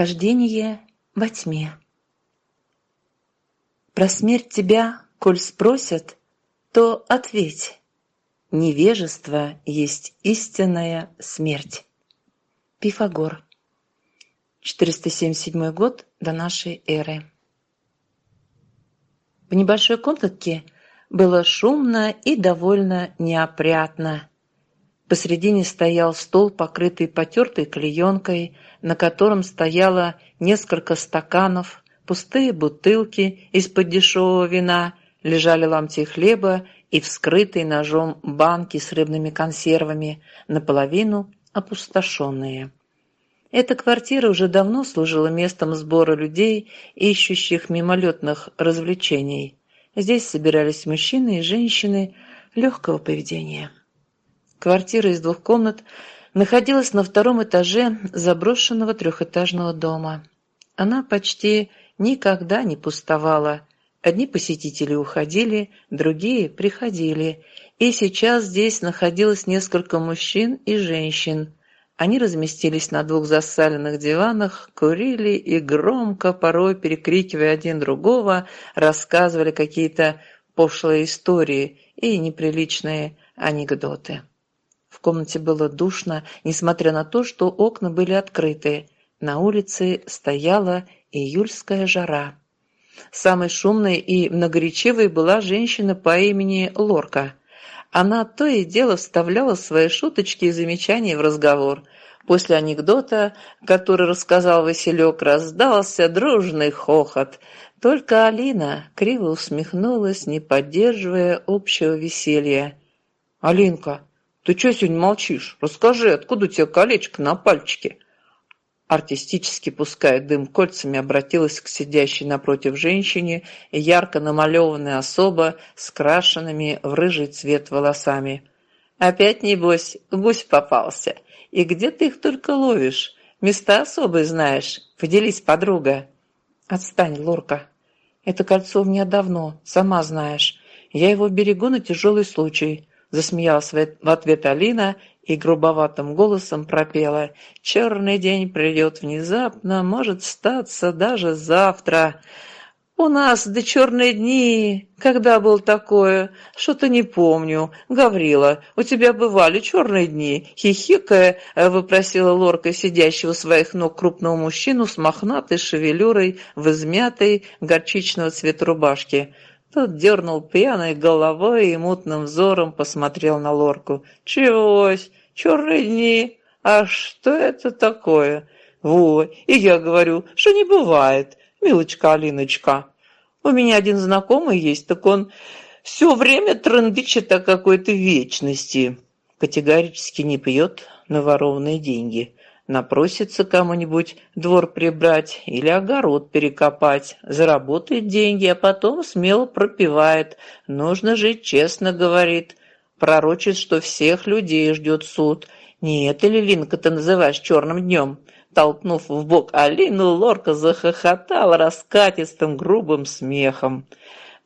Хождение во тьме. Про смерть тебя, коль спросят, то ответь. Невежество есть истинная смерть. Пифагор. 477 год до нашей эры. В небольшой комнатке было шумно и довольно неопрятно. Посредине стоял стол, покрытый потертой клеенкой, на котором стояло несколько стаканов, пустые бутылки из-под дешевого вина, лежали ломти хлеба и вскрытые ножом банки с рыбными консервами, наполовину опустошенные. Эта квартира уже давно служила местом сбора людей, ищущих мимолетных развлечений. Здесь собирались мужчины и женщины легкого поведения. Квартира из двух комнат находилась на втором этаже заброшенного трехэтажного дома. Она почти никогда не пустовала. Одни посетители уходили, другие приходили. И сейчас здесь находилось несколько мужчин и женщин. Они разместились на двух засаленных диванах, курили и громко, порой перекрикивая один другого, рассказывали какие-то пошлые истории и неприличные анекдоты. В комнате было душно, несмотря на то, что окна были открыты. На улице стояла июльская жара. Самой шумной и многоречивой была женщина по имени Лорка. Она то и дело вставляла свои шуточки и замечания в разговор. После анекдота, который рассказал Василек, раздался дружный хохот. Только Алина криво усмехнулась, не поддерживая общего веселья. «Алинка, ты что сегодня молчишь? Расскажи, откуда у тебя колечко на пальчике?» Артистически пуская дым кольцами, обратилась к сидящей напротив женщине ярко намалеванная особа с крашенными в рыжий цвет волосами. «Опять, небось, гусь попался. И где ты их только ловишь? Места особые знаешь. Поделись, подруга». «Отстань, Лорка. Это кольцо у меня давно, сама знаешь. Я его берегу на тяжелый случай. Засмеялась в ответ Алина и грубоватым голосом пропела «Черный день придет внезапно, может статься даже завтра». «У нас до черные дни, когда был такое, что-то не помню. Гаврила, у тебя бывали черные дни?» Хихикая, выпросила Лорка сидящего своих ног крупного мужчину с мохнатой шевелюрой в измятой горчичного цвета рубашки. Тот дернул пьяной головой и мутным взором посмотрел на лорку. «Чегось? Черные дни? А что это такое?» «Во, и я говорю, что не бывает, милочка Алиночка. У меня один знакомый есть, так он все время трындычит о какой-то вечности. Категорически не пьет на ворованные деньги напросится кому-нибудь двор прибрать или огород перекопать, заработает деньги, а потом смело пропивает. Нужно жить честно, говорит. Пророчит, что всех людей ждет суд. Не это ли, Линка, ты называешь черным днем? Толкнув в бок Алину, Лорка захохотала раскатистым грубым смехом.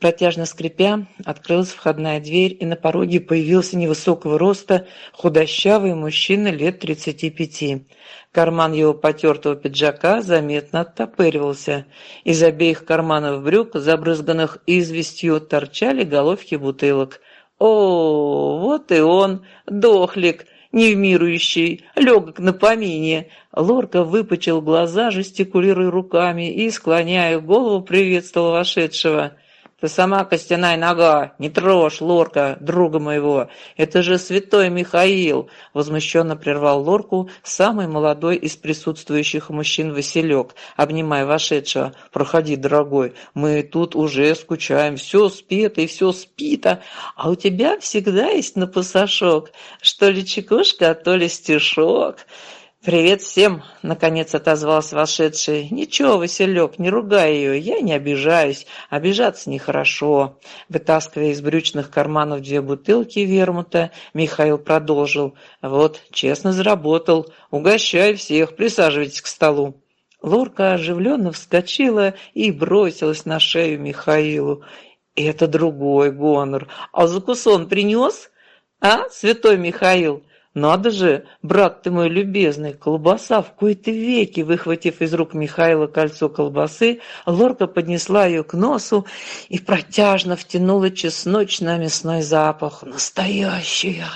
Протяжно скрипя, открылась входная дверь, и на пороге появился невысокого роста худощавый мужчина лет тридцати пяти. Карман его потертого пиджака заметно оттопыривался. Из обеих карманов брюк, забрызганных известью, торчали головки бутылок. «О, вот и он, дохлик!» невмирующий, легок на помине. Лорка выпучил глаза, жестикулируя руками и, склоняя голову, приветствовал вошедшего. Ты сама костяная нога, не трожь, Лорка, друга моего. Это же святой Михаил!» Возмущенно прервал Лорку самый молодой из присутствующих мужчин Василек, обнимая вошедшего. «Проходи, дорогой, мы тут уже скучаем, все спето и все спито, а у тебя всегда есть на пасашок, что ли чекушка, то ли стишок». «Привет всем!» — наконец отозвался вошедший. «Ничего, Василек, не ругай ее, я не обижаюсь. Обижаться нехорошо». Вытаскивая из брючных карманов две бутылки вермута, Михаил продолжил. «Вот, честно заработал. Угощаю всех, присаживайтесь к столу». Лорка оживленно вскочила и бросилась на шею Михаилу. «Это другой гонор. А закусон принес? А, святой Михаил?» «Надо же, брат ты мой любезный, колбаса в кои-то веки!» Выхватив из рук Михаила кольцо колбасы, Лорка поднесла ее к носу и протяжно втянула чесночно-мясной запах. «Настоящая!»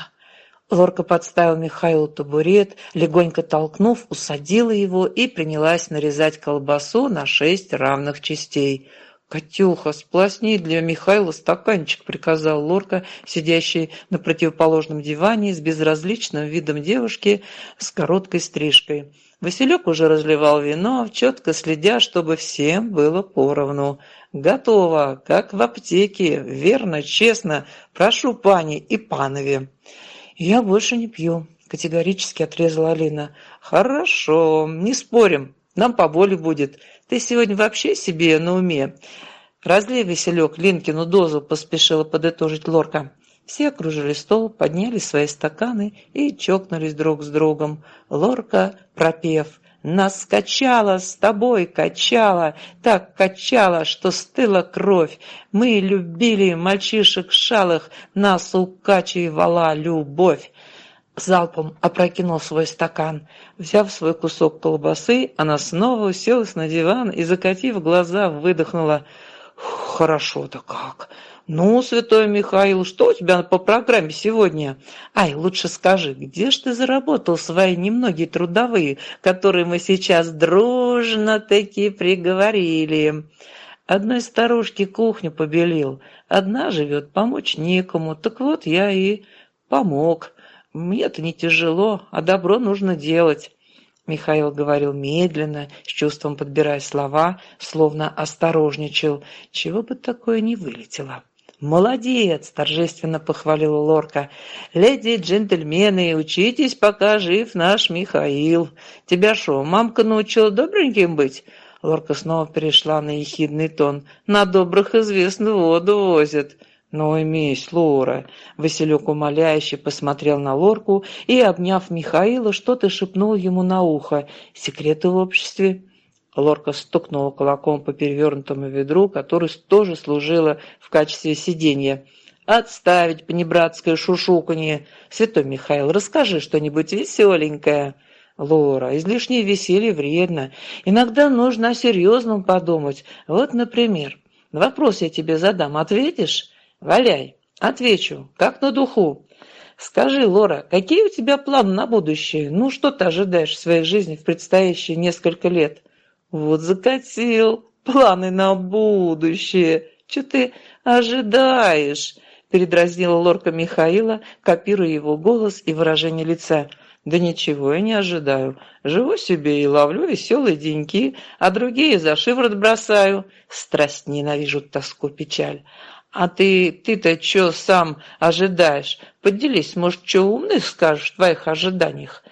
Лорка подставил Михаилу табурет, легонько толкнув, усадила его и принялась нарезать колбасу на шесть равных частей – «Катюха, сплосни для Михаила стаканчик», — приказал Лорка, сидящий на противоположном диване с безразличным видом девушки с короткой стрижкой. Василек уже разливал вино, четко следя, чтобы всем было поровну. «Готово, как в аптеке, верно, честно. Прошу, пани и панове». «Я больше не пью», — категорически отрезала Алина. «Хорошо, не спорим, нам поболе будет. Ты сегодня вообще себе на уме. Разлей, Веселек, Линкину дозу, поспешила подытожить Лорка. Все окружили стол, подняли свои стаканы и чокнулись друг с другом. Лорка, пропев «Нас качало, с тобой качало, так качало, что стыла кровь. Мы любили мальчишек шалых, нас укачивала любовь» залпом опрокинул свой стакан. Взяв свой кусок колбасы, она снова уселась на диван и, закатив глаза, выдохнула. «Хорошо-то как! Ну, святой Михаил, что у тебя по программе сегодня? Ай, лучше скажи, где ж ты заработал свои немногие трудовые, которые мы сейчас дружно таки приговорили?» Одной старушке кухню побелил, одна живет, помочь некому, так вот я и помог». Мне-то не тяжело, а добро нужно делать. Михаил говорил медленно, с чувством подбирая слова, словно осторожничал. Чего бы такое не вылетело. «Молодец!» – торжественно похвалила Лорка. «Леди и джентльмены, учитесь, пока жив наш Михаил. Тебя шо, мамка научила добреньким быть?» Лорка снова перешла на ехидный тон. «На добрых известно воду возят». «Ну, имейся, Лора!» Василек умоляюще посмотрел на Лорку и, обняв Михаила, что-то шепнул ему на ухо. «Секреты в обществе?» Лорка стукнула кулаком по перевернутому ведру, которое тоже служило в качестве сиденья. «Отставить понебратское шушуканье! Святой Михаил, расскажи что-нибудь веселенькое!» Лора, излишнее веселье вредно. Иногда нужно о серьезном подумать. Вот, например, вопрос я тебе задам, ответишь? «Валяй!» «Отвечу, как на духу. Скажи, Лора, какие у тебя планы на будущее? Ну, что ты ожидаешь в своей жизни в предстоящие несколько лет?» «Вот закатил! Планы на будущее! Что ты ожидаешь?» Передразнила Лорка Михаила, копируя его голос и выражение лица. «Да ничего я не ожидаю. Живу себе и ловлю веселые деньки, а другие за шиворот бросаю. Страсть ненавижу тоску, печаль. А ты, ты-то что сам ожидаешь? Поделись, может, что умных скажешь в твоих ожиданиях?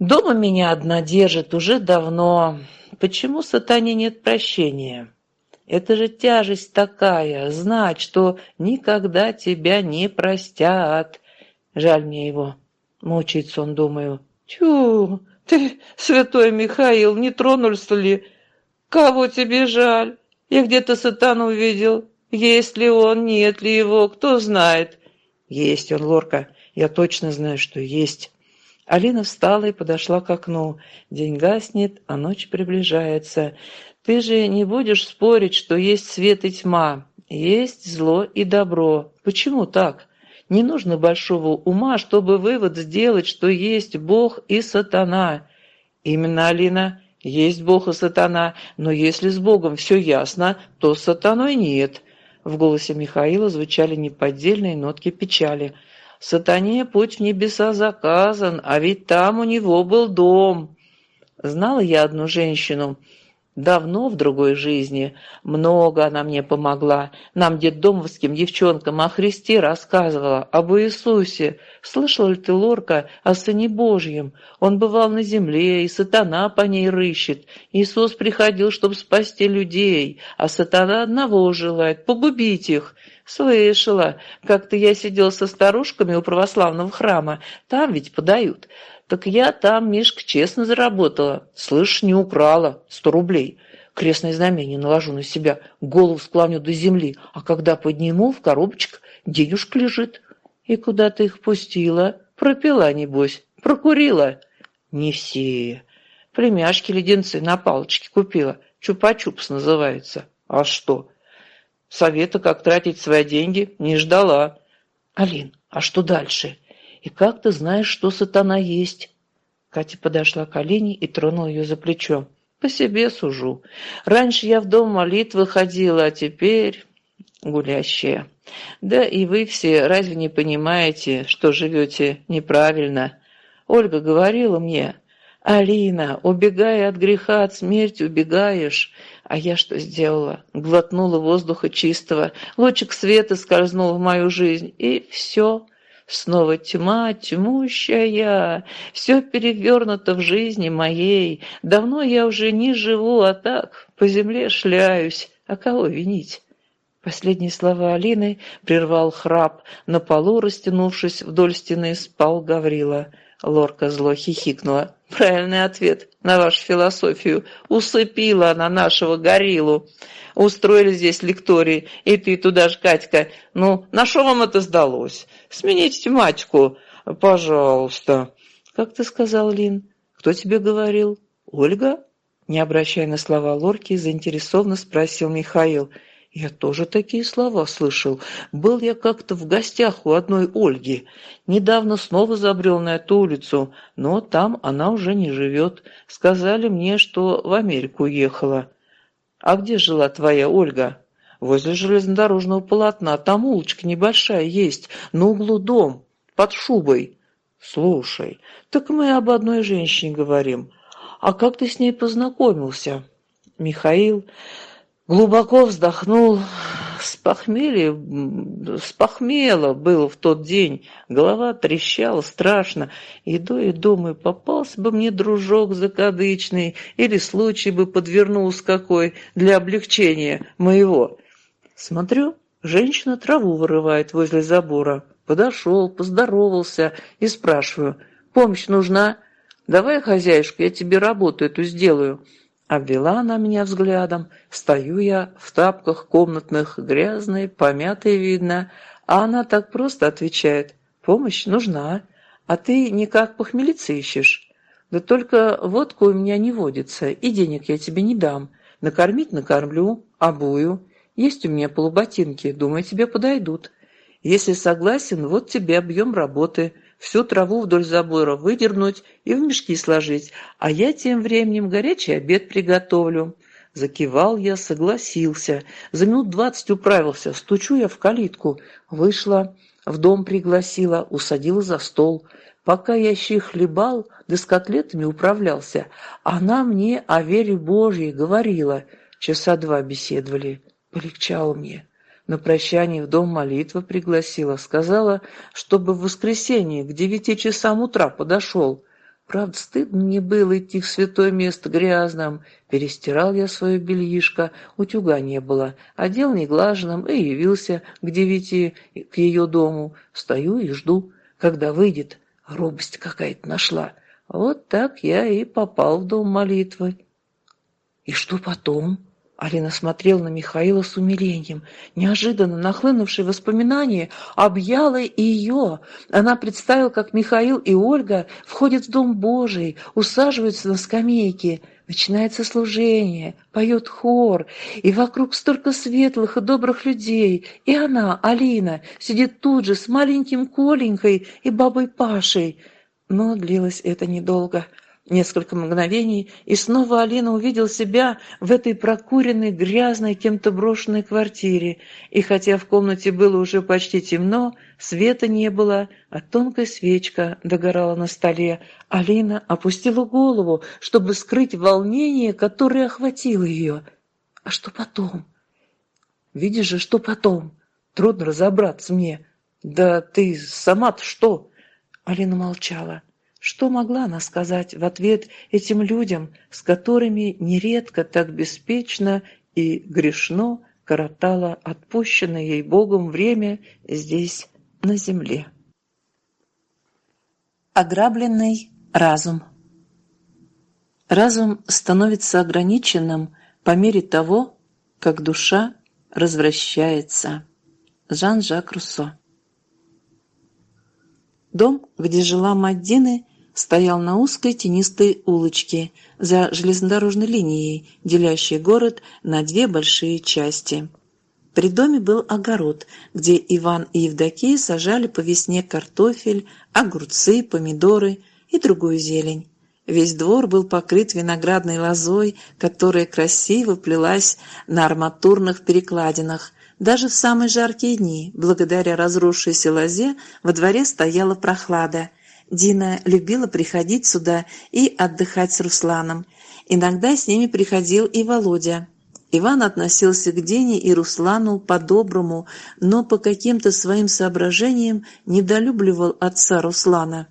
Дома меня одна держит уже давно. Почему сатане нет прощения? Это же тяжесть такая, знать, что никогда тебя не простят. Жаль мне его. Мучается он, думаю. Тю, ты, святой Михаил, не тронулся ли? Кого тебе жаль? Я где-то сатану увидел. Есть ли он, нет ли его, кто знает. Есть он, Лорка, я точно знаю, что есть. Алина встала и подошла к окну. День гаснет, а ночь приближается. Ты же не будешь спорить, что есть свет и тьма, есть зло и добро. Почему так? Не нужно большого ума, чтобы вывод сделать, что есть Бог и сатана. Именно, Алина, есть Бог и сатана, но если с Богом все ясно, то с сатаной нет. В голосе Михаила звучали неподдельные нотки печали. «Сатане путь в небеса заказан, а ведь там у него был дом». Знала я одну женщину, Давно в другой жизни. Много она мне помогла. Нам, детдомовским девчонкам, о Христе рассказывала, об Иисусе. Слышала ли ты, Лорка, о Сыне Божьем? Он бывал на земле, и сатана по ней рыщет. Иисус приходил, чтобы спасти людей, а сатана одного желает — погубить их. Слышала. Как-то я сидел со старушками у православного храма. Там ведь подают. Так я там, Мишка, честно заработала. Слышь, не украла. Сто рублей. Крестное знамение наложу на себя, голову склоню до земли, а когда подниму, в коробочке денежка лежит. И куда ты их пустила? Пропила, небось, прокурила. Не все. Племяшки леденцы на палочке купила. Чупа-чупс называется. А что? Совета, как тратить свои деньги, не ждала. Алин, а что дальше? И как ты знаешь, что сатана есть? Катя подошла к Алине и тронула ее за плечо. По себе сужу. Раньше я в дом молитвы ходила, а теперь гулящая. Да и вы все разве не понимаете, что живете неправильно? Ольга говорила мне, «Алина, убегая от греха, от смерти, убегаешь». А я что сделала? Глотнула воздуха чистого, лучик света скользнул в мою жизнь, и все. Снова тьма, тьмущая, все перевернуто в жизни моей. Давно я уже не живу, а так по земле шляюсь. А кого винить? Последние слова Алины прервал храп. На полу, растянувшись вдоль стены, спал Гаврила. Лорка зло хихикнула. «Правильный ответ на вашу философию. Усыпила она нашего гориллу. Устроили здесь лектории, и ты туда же, Катька. Ну, на что вам это сдалось? Смените тематику, пожалуйста». «Как ты сказал, Лин? Кто тебе говорил? Ольга?» Не обращая на слова Лорки, заинтересованно спросил Михаил – я тоже такие слова слышал. Был я как-то в гостях у одной Ольги. Недавно снова забрел на эту улицу, но там она уже не живет. Сказали мне, что в Америку уехала. А где жила твоя Ольга? Возле железнодорожного полотна. Там улочка небольшая есть, на углу дом, под шубой. Слушай, так мы об одной женщине говорим. А как ты с ней познакомился? Михаил Глубоко вздохнул. С похмелья, с похмела было в тот день. Голова трещала страшно. Иду и думаю, попался бы мне дружок закадычный, или случай бы подвернулся какой для облегчения моего. Смотрю, женщина траву вырывает возле забора. Подошел, поздоровался и спрашиваю, помощь нужна? Давай, хозяюшка, я тебе работу эту сделаю. Обвела она меня взглядом. Стою я в тапках комнатных, грязной, помятой видно, а она так просто отвечает. «Помощь нужна, а ты никак похмелиться ищешь. Да только водку у меня не водится, и денег я тебе не дам. Накормить накормлю, обую. Есть у меня полуботинки, думаю, тебе подойдут. Если согласен, вот тебе объем работы» всю траву вдоль забора выдернуть и в мешки сложить, а я тем временем горячий обед приготовлю». Закивал я, согласился. За минут двадцать управился. Стучу я в калитку. Вышла, в дом пригласила, усадила за стол. Пока я щи хлебал, да с котлетами управлялся, она мне о вере Божьей говорила. Часа два беседовали. Полегчало мне. На прощание в дом молитвы пригласила. Сказала, чтобы в воскресенье к девяти часам утра подошел. Правда, стыдно мне было идти в святое место грязным. Перестирал я свое бельишко, утюга не было. Одел неглаженным и явился к девяти к ее дому. Стою и жду, когда выйдет. Робость какая-то нашла. Вот так я и попал в дом молитвы. И что потом? Алина смотрела на Михаила с умилением. Неожиданно нахлынувшие воспоминания объяло и ее. Она представила, как Михаил и Ольга входят в Дом Божий, усаживаются на скамейке. Начинается служение, поет хор, и вокруг столько светлых и добрых людей. И она, Алина, сидит тут же с маленьким Коленькой и бабой Пашей. Но длилось это недолго. Несколько мгновений, и снова Алина увидел себя в этой прокуренной, грязной, кем-то брошенной квартире, и хотя в комнате было уже почти темно, света не было, а тонкая свечка догорала на столе, Алина опустила голову, чтобы скрыть волнение, которое охватило ее. А что потом? Видишь же, что потом? Трудно разобраться мне. Да ты сама-то что? Алина молчала. Что могла она сказать в ответ этим людям, с которыми нередко так беспечно и грешно коротала отпущенное ей Богом время здесь, на земле? Ограбленный разум Разум становится ограниченным по мере того, как душа развращается. Жан-Жак Руссо Дом, где жила мать Дины, стоял на узкой тенистой улочке за железнодорожной линией, делящей город на две большие части. При доме был огород, где Иван и Евдокия сажали по весне картофель, огурцы, помидоры и другую зелень. Весь двор был покрыт виноградной лозой, которая красиво плелась на арматурных перекладинах. Даже в самые жаркие дни, благодаря разросшейся лозе, во дворе стояла прохлада. Дина любила приходить сюда и отдыхать с Русланом. Иногда с ними приходил и Володя. Иван относился к Дене и Руслану по-доброму, но по каким-то своим соображениям недолюбливал отца Руслана.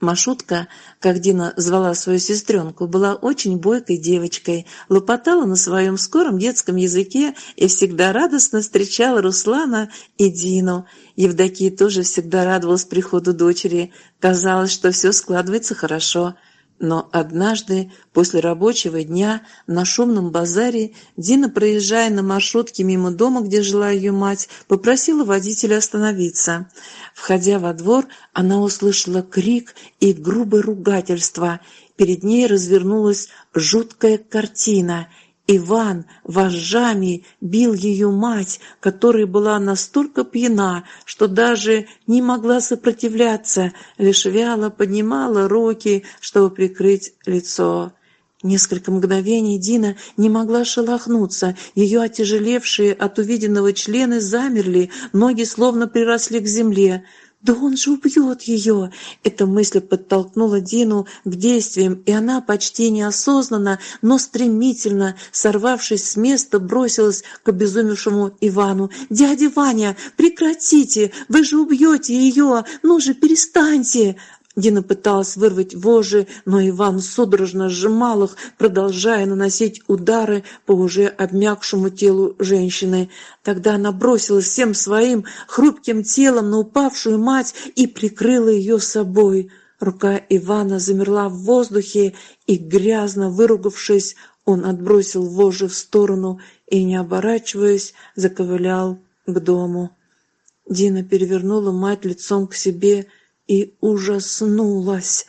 Машутка, как Дина звала свою сестренку, была очень бойкой девочкой, лопотала на своем скором детском языке и всегда радостно встречала Руслана и Дину. Евдокия тоже всегда радовалась приходу дочери. Казалось, что все складывается хорошо – но однажды, после рабочего дня, на шумном базаре, Дина, проезжая на маршрутке мимо дома, где жила ее мать, попросила водителя остановиться. Входя во двор, она услышала крик и грубое ругательство. Перед ней развернулась жуткая картина — Иван вожжами бил ее мать, которая была настолько пьяна, что даже не могла сопротивляться, лишь вяло поднимала руки, чтобы прикрыть лицо. Несколько мгновений Дина не могла шелохнуться, ее отяжелевшие от увиденного члены замерли, ноги словно приросли к земле. «Да он же убьет ее!» Эта мысль подтолкнула Дину к действиям, и она почти неосознанно, но стремительно, сорвавшись с места, бросилась к обезумевшему Ивану. «Дядя Ваня, прекратите! Вы же убьете ее! Ну же, перестаньте!» Дина пыталась вырвать вожжи, но Иван судорожно сжимал их, продолжая наносить удары по уже обмякшему телу женщины. Тогда она бросилась всем своим хрупким телом на упавшую мать и прикрыла ее собой. Рука Ивана замерла в воздухе, и, грязно выругавшись, он отбросил вожжи в сторону и, не оборачиваясь, заковылял к дому. Дина перевернула мать лицом к себе и ужаснулась.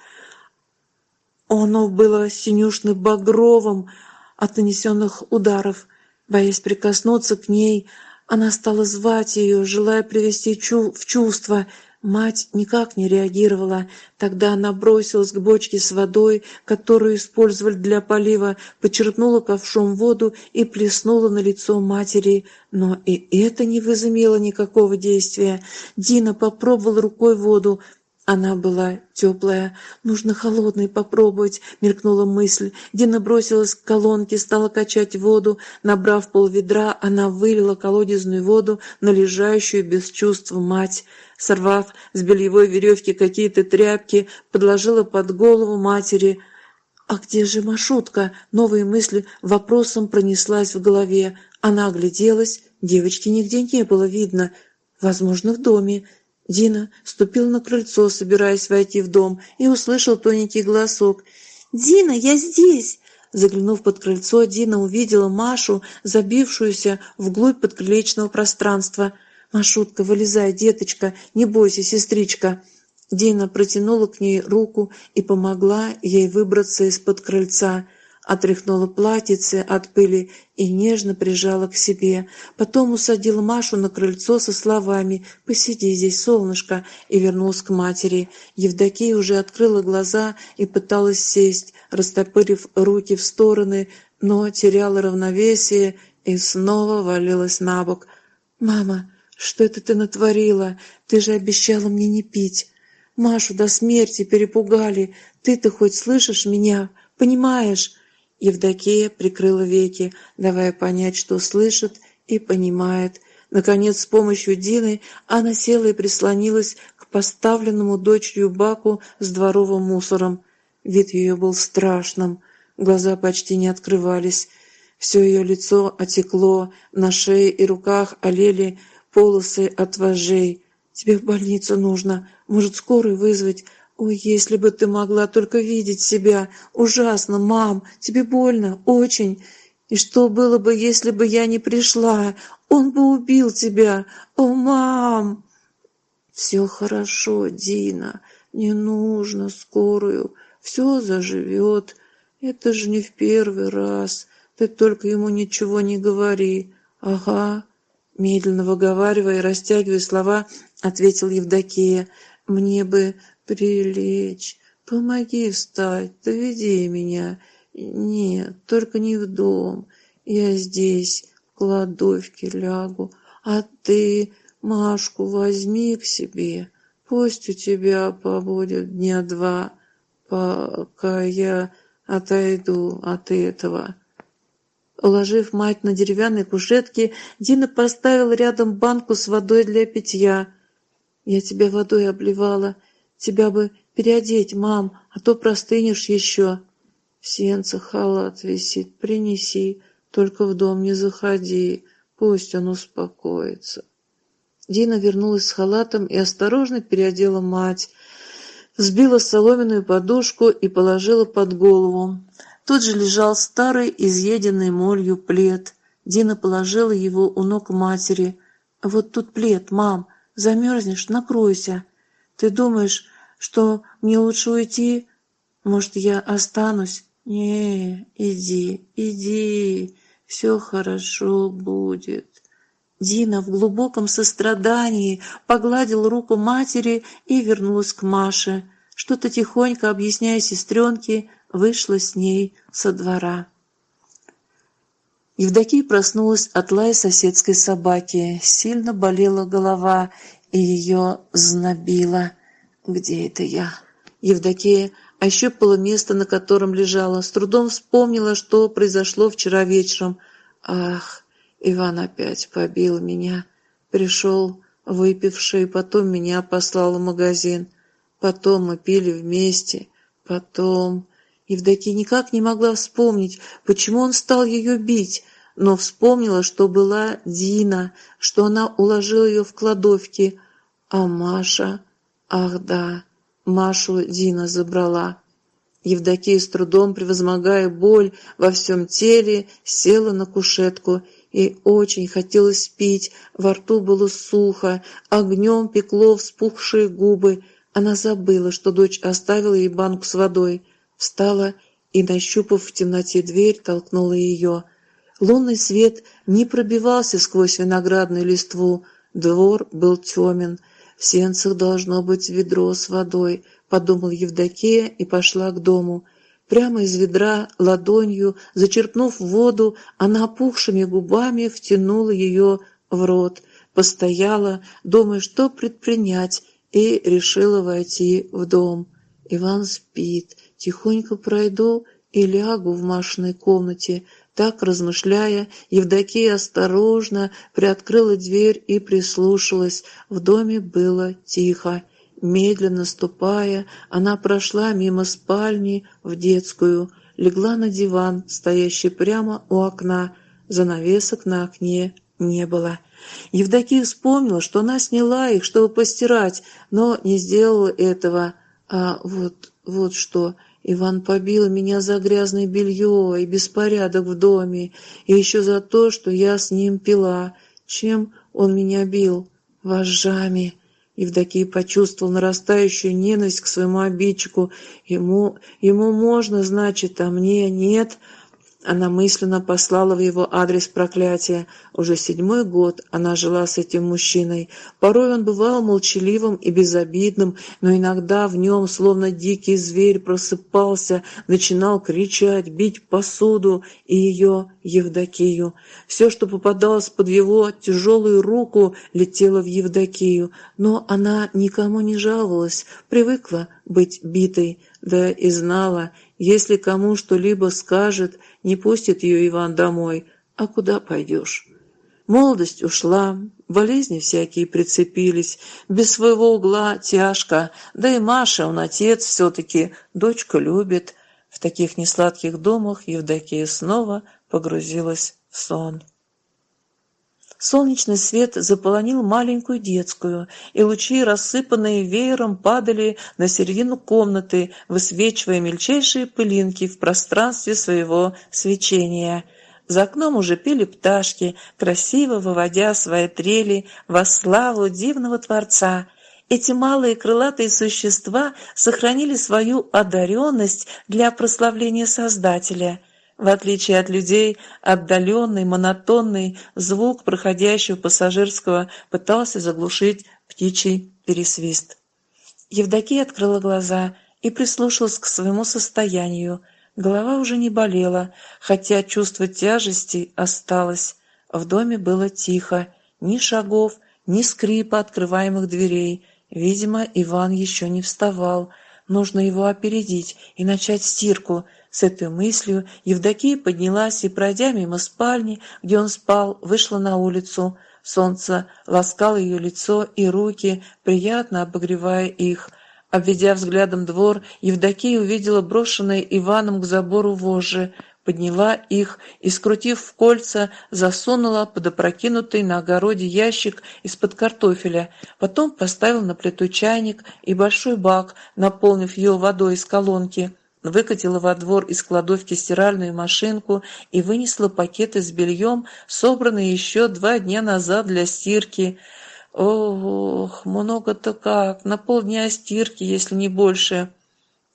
Оно было синюшно-багровым от нанесенных ударов. Боясь прикоснуться к ней, она стала звать ее, желая привести чу в чувство. Мать никак не реагировала. Тогда она бросилась к бочке с водой, которую использовали для полива, почерпнула ковшом воду и плеснула на лицо матери. Но и это не возымело никакого действия. Дина попробовала рукой воду, она была теплая, нужно холодной попробовать, мелькнула мысль. Дина бросилась к колонке, стала качать воду. Набрав пол ведра, она вылила колодезную воду на лежащую без чувств мать. Сорвав с бельевой веревки какие-то тряпки, подложила под голову матери. «А где же Машутка?» Новые мысли вопросом пронеслась в голове. Она огляделась, девочки нигде не было видно. Возможно, в доме. Дина ступил на крыльцо, собираясь войти в дом, и услышал тоненький голосок. «Дина, я здесь!» Заглянув под крыльцо, Дина увидела Машу, забившуюся вглубь подкрылечного пространства. «Машутка, вылезай, деточка, не бойся, сестричка!» Дина протянула к ней руку и помогла ей выбраться из-под крыльца отряхнула платьице от пыли и нежно прижала к себе. Потом усадила Машу на крыльцо со словами «Посиди здесь, солнышко», и вернулась к матери. Евдокия уже открыла глаза и пыталась сесть, растопырив руки в стороны, но теряла равновесие и снова валилась на бок. «Мама, что это ты натворила? Ты же обещала мне не пить. Машу до смерти перепугали. Ты-то хоть слышишь меня? Понимаешь?» Евдокия прикрыла веки, давая понять, что слышит и понимает. Наконец, с помощью Дины она села и прислонилась к поставленному дочерью баку с дворовым мусором. Вид ее был страшным, глаза почти не открывались. Все ее лицо отекло, на шее и руках олели полосы от вожей. «Тебе в больницу нужно, может, скорую вызвать?» «Ой, если бы ты могла только видеть себя! Ужасно, мам! Тебе больно? Очень! И что было бы, если бы я не пришла? Он бы убил тебя! О, мам!» Все хорошо, Дина, не нужно скорую, все заживет. Это же не в первый раз. Ты только ему ничего не говори. Ага. Медленно выговаривая и растягивая слова, ответил Евдокия. Мне бы прилечь. Помоги встать, доведи меня. Нет, только не в дом. Я здесь, в кладовке лягу. А ты Машку возьми к себе. Пусть у тебя побудет дня два, пока я отойду от этого. Уложив мать на деревянной кушетке, Дина поставила рядом банку с водой для питья. «Я тебя водой обливала. Тебя бы переодеть, мам, а то простынешь еще». «В сенцах халат висит, принеси, только в дом не заходи, пусть он успокоится». Дина вернулась с халатом и осторожно переодела мать, взбила соломенную подушку и положила под голову. Тут же лежал старый, изъеденный молью плед. Дина положила его у ног матери. «Вот тут плед, мам, замерзнешь, накройся. Ты думаешь, что мне лучше уйти? Может, я останусь?» «Не, иди, иди, все хорошо будет». Дина в глубоком сострадании погладила руку матери и вернулась к Маше. Что-то тихонько объясняя сестренке, вышла с ней со двора. Евдокия проснулась от лая соседской собаки. Сильно болела голова, и ее знобило. «Где это я?» Евдокия ощупала место, на котором лежала, с трудом вспомнила, что произошло вчера вечером. «Ах, Иван опять побил меня. Пришел выпивший, потом меня послал в магазин. Потом мы пили вместе. Потом... Евдокия никак не могла вспомнить, почему он стал ее бить, но вспомнила, что была Дина, что она уложила ее в кладовке. А Маша... Ах да, Машу Дина забрала. Евдокия с трудом, превозмогая боль во всем теле, села на кушетку и очень хотелось пить, во рту было сухо, огнем пекло вспухшие губы. Она забыла, что дочь оставила ей банку с водой. Встала и, нащупав в темноте дверь, толкнула ее. Лунный свет не пробивался сквозь виноградную листву. Двор был темен. В сенцах должно быть ведро с водой, подумал Евдокия и пошла к дому. Прямо из ведра ладонью, зачерпнув воду, она опухшими губами втянула ее в рот, постояла, думая, что предпринять, и решила войти в дом. Иван спит, тихонько пройду и лягу в Машиной комнате. Так, размышляя, Евдокия осторожно приоткрыла дверь и прислушалась. В доме было тихо. Медленно ступая, она прошла мимо спальни в детскую, легла на диван, стоящий прямо у окна. Занавесок на окне не было. Евдокия вспомнила, что она сняла их, чтобы постирать, но не сделала этого. А вот, вот что... Иван побил меня за грязное белье и беспорядок в доме, и еще за то, что я с ним пила. Чем он меня бил? Вожжами. Евдокия почувствовал нарастающую ненависть к своему обидчику. Ему, ему можно, значит, а мне нет. Она мысленно послала в его адрес проклятие. Уже седьмой год она жила с этим мужчиной. Порой он бывал молчаливым и безобидным, но иногда в нем, словно дикий зверь, просыпался, начинал кричать, бить посуду и ее, Евдокию. Все, что попадалось под его тяжелую руку, летело в Евдокию, но она никому не жаловалась, привыкла быть битой, да и знала, если кому что-либо скажет, не пустит ее Иван домой. А куда пойдешь? Молодость ушла, болезни всякие прицепились, без своего угла тяжко, да и Маша, он отец все-таки, дочка любит. В таких несладких домах Евдокия снова погрузилась в сон. Солнечный свет заполонил маленькую детскую, и лучи, рассыпанные веером, падали на середину комнаты, высвечивая мельчайшие пылинки в пространстве своего свечения. За окном уже пели пташки, красиво выводя свои трели во славу дивного Творца, эти малые крылатые существа сохранили свою одаренность для прославления Создателя. В отличие от людей, отдаленный, монотонный звук проходящего пассажирского пытался заглушить птичий пересвист. Евдокия открыла глаза и прислушалась к своему состоянию. Голова уже не болела, хотя чувство тяжести осталось. В доме было тихо, ни шагов, ни скрипа открываемых дверей. Видимо, Иван еще не вставал. Нужно его опередить и начать стирку. С этой мыслью Евдокия поднялась и, пройдя мимо спальни, где он спал, вышла на улицу. Солнце ласкало ее лицо и руки, приятно обогревая их. Обведя взглядом двор, Евдокия увидела брошенные Иваном к забору вожжи – подняла их и, скрутив в кольца, засунула под опрокинутый на огороде ящик из-под картофеля, потом поставил на плиту чайник и большой бак, наполнив ее водой из колонки, выкатила во двор из кладовки стиральную машинку и вынесла пакеты с бельем, собранные еще два дня назад для стирки. Ох, много-то как, на полдня стирки, если не больше.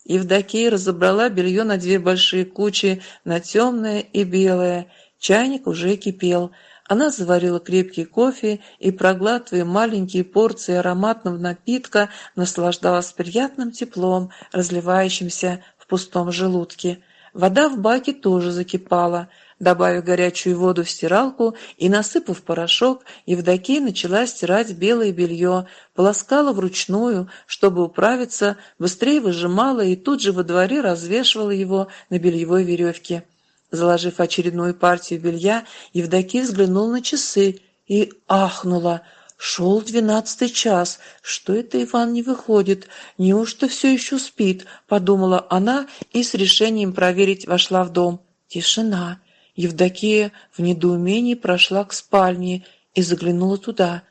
Евдокия разобрала белье на две большие кучи, на темное и белое. Чайник уже кипел. Она заварила крепкий кофе и, проглатывая маленькие порции ароматного напитка, наслаждалась приятным теплом, разливающимся в пустом желудке. Вода в баке тоже закипала – Добавив горячую воду в стиралку и насыпав порошок, Евдокия начала стирать белое белье, полоскала вручную, чтобы управиться, быстрее выжимала и тут же во дворе развешивала его на бельевой веревке. Заложив очередную партию белья, Евдокия взглянула на часы и ахнула. Шел двенадцатый час. Что это Иван не выходит? Неужто все еще спит? Подумала она и с решением проверить вошла в дом. Тишина. Евдокия в недоумении прошла к спальне и заглянула туда.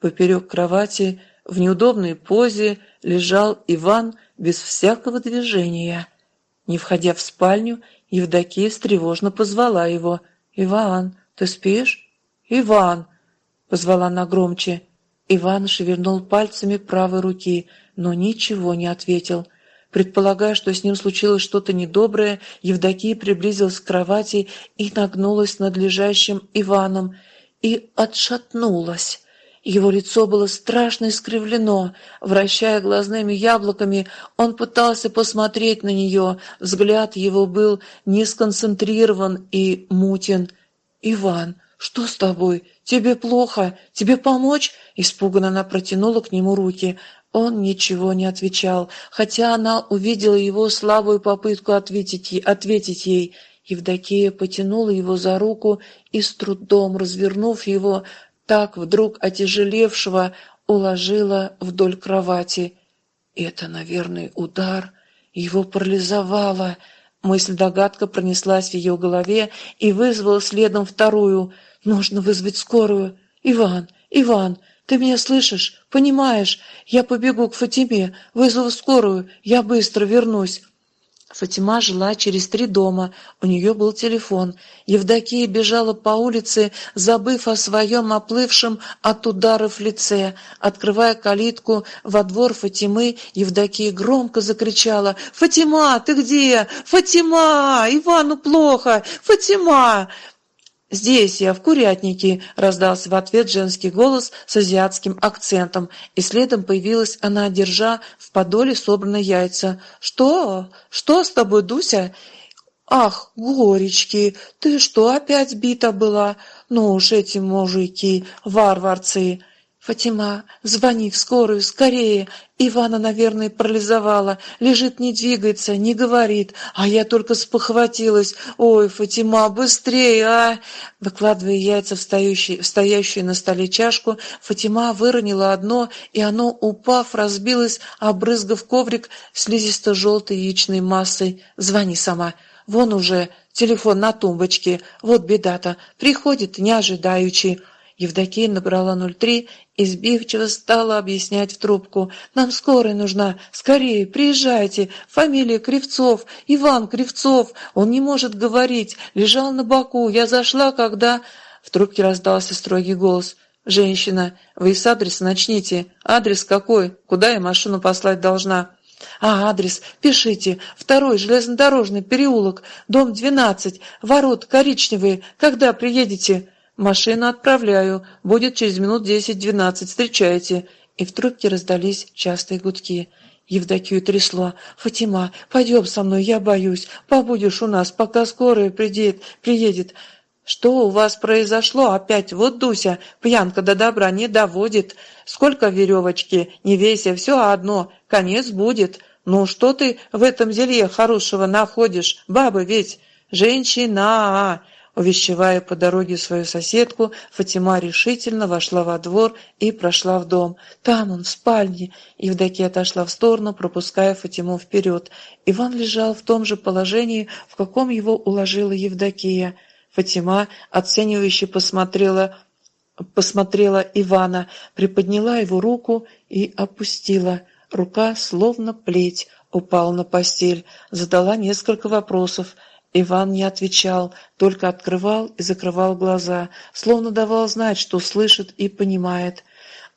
Поперек кровати в неудобной позе лежал Иван без всякого движения. Не входя в спальню, Евдокия встревожно позвала его. «Иван, ты спишь?» «Иван!» — позвала она громче. Иван шевельнул пальцами правой руки, но ничего не ответил — Предполагая, что с ним случилось что-то недоброе, Евдокия приблизилась к кровати и нагнулась над лежащим Иваном и отшатнулась. Его лицо было страшно искривлено. Вращая глазными яблоками, он пытался посмотреть на нее. Взгляд его был не сконцентрирован и мутен. «Иван, что с тобой? Тебе плохо? Тебе помочь?» Испуганно она протянула к нему руки. Он ничего не отвечал, хотя она увидела его слабую попытку ответить, ей, ответить ей. Евдокия потянула его за руку и с трудом, развернув его, так вдруг отяжелевшего, уложила вдоль кровати. Это, наверное, удар. Его парализовало. Мысль-догадка пронеслась в ее голове и вызвала следом вторую. «Нужно вызвать скорую. Иван, Иван, ты меня слышишь? Понимаешь? Я побегу к Фатиме, вызову скорую, я быстро вернусь». Фатима жила через три дома, у нее был телефон. Евдокия бежала по улице, забыв о своем оплывшем от ударов лице. Открывая калитку во двор Фатимы, Евдокия громко закричала «Фатима, ты где? Фатима! Ивану плохо! Фатима!» «Здесь я, в курятнике», — раздался в ответ женский голос с азиатским акцентом, и следом появилась она, держа в подоле собранные яйца. «Что? Что с тобой, Дуся?» «Ах, горечки, ты что, опять бита была? Ну уж эти мужики, варварцы!» «Фатима, звони в скорую, скорее! Ивана, наверное, парализовала. Лежит, не двигается, не говорит. А я только спохватилась. Ой, Фатима, быстрее, а!» Выкладывая яйца в стоящую, в стоящую на столе чашку, Фатима выронила одно, и оно, упав, разбилось, обрызгав коврик слизисто-желтой яичной массой. «Звони сама. Вон уже телефон на тумбочке. Вот беда-то. Приходит, не ожидаючи». Евдокия набрала 03 и сбивчиво стала объяснять в трубку. «Нам скорая нужна! Скорее, приезжайте! Фамилия Кривцов! Иван Кривцов! Он не может говорить! Лежал на боку! Я зашла, когда...» В трубке раздался строгий голос. «Женщина, вы с адреса начните. Адрес какой? Куда я машину послать должна?» «А, адрес, пишите. Второй железнодорожный переулок, дом 12, ворот коричневые. Когда приедете?» «Машину отправляю. Будет через минут десять-двенадцать. Встречайте». И в трубке раздались частые гудки. Евдокию трясло. «Фатима, пойдем со мной, я боюсь. Побудешь у нас, пока скорая придет, приедет. Что у вас произошло опять? Вот Дуся, пьянка до добра не доводит. Сколько веревочки, не веся, все одно, конец будет. Ну что ты в этом зелье хорошего находишь? Баба ведь, женщина!» Увещевая по дороге свою соседку, Фатима решительно вошла во двор и прошла в дом. Там он, в спальне. Евдокия отошла в сторону, пропуская Фатиму вперед. Иван лежал в том же положении, в каком его уложила Евдокия. Фатима, оценивающе посмотрела, посмотрела Ивана, приподняла его руку и опустила. Рука, словно плеть, упала на постель, задала несколько вопросов – Иван не отвечал, только открывал и закрывал глаза, словно давал знать, что слышит и понимает.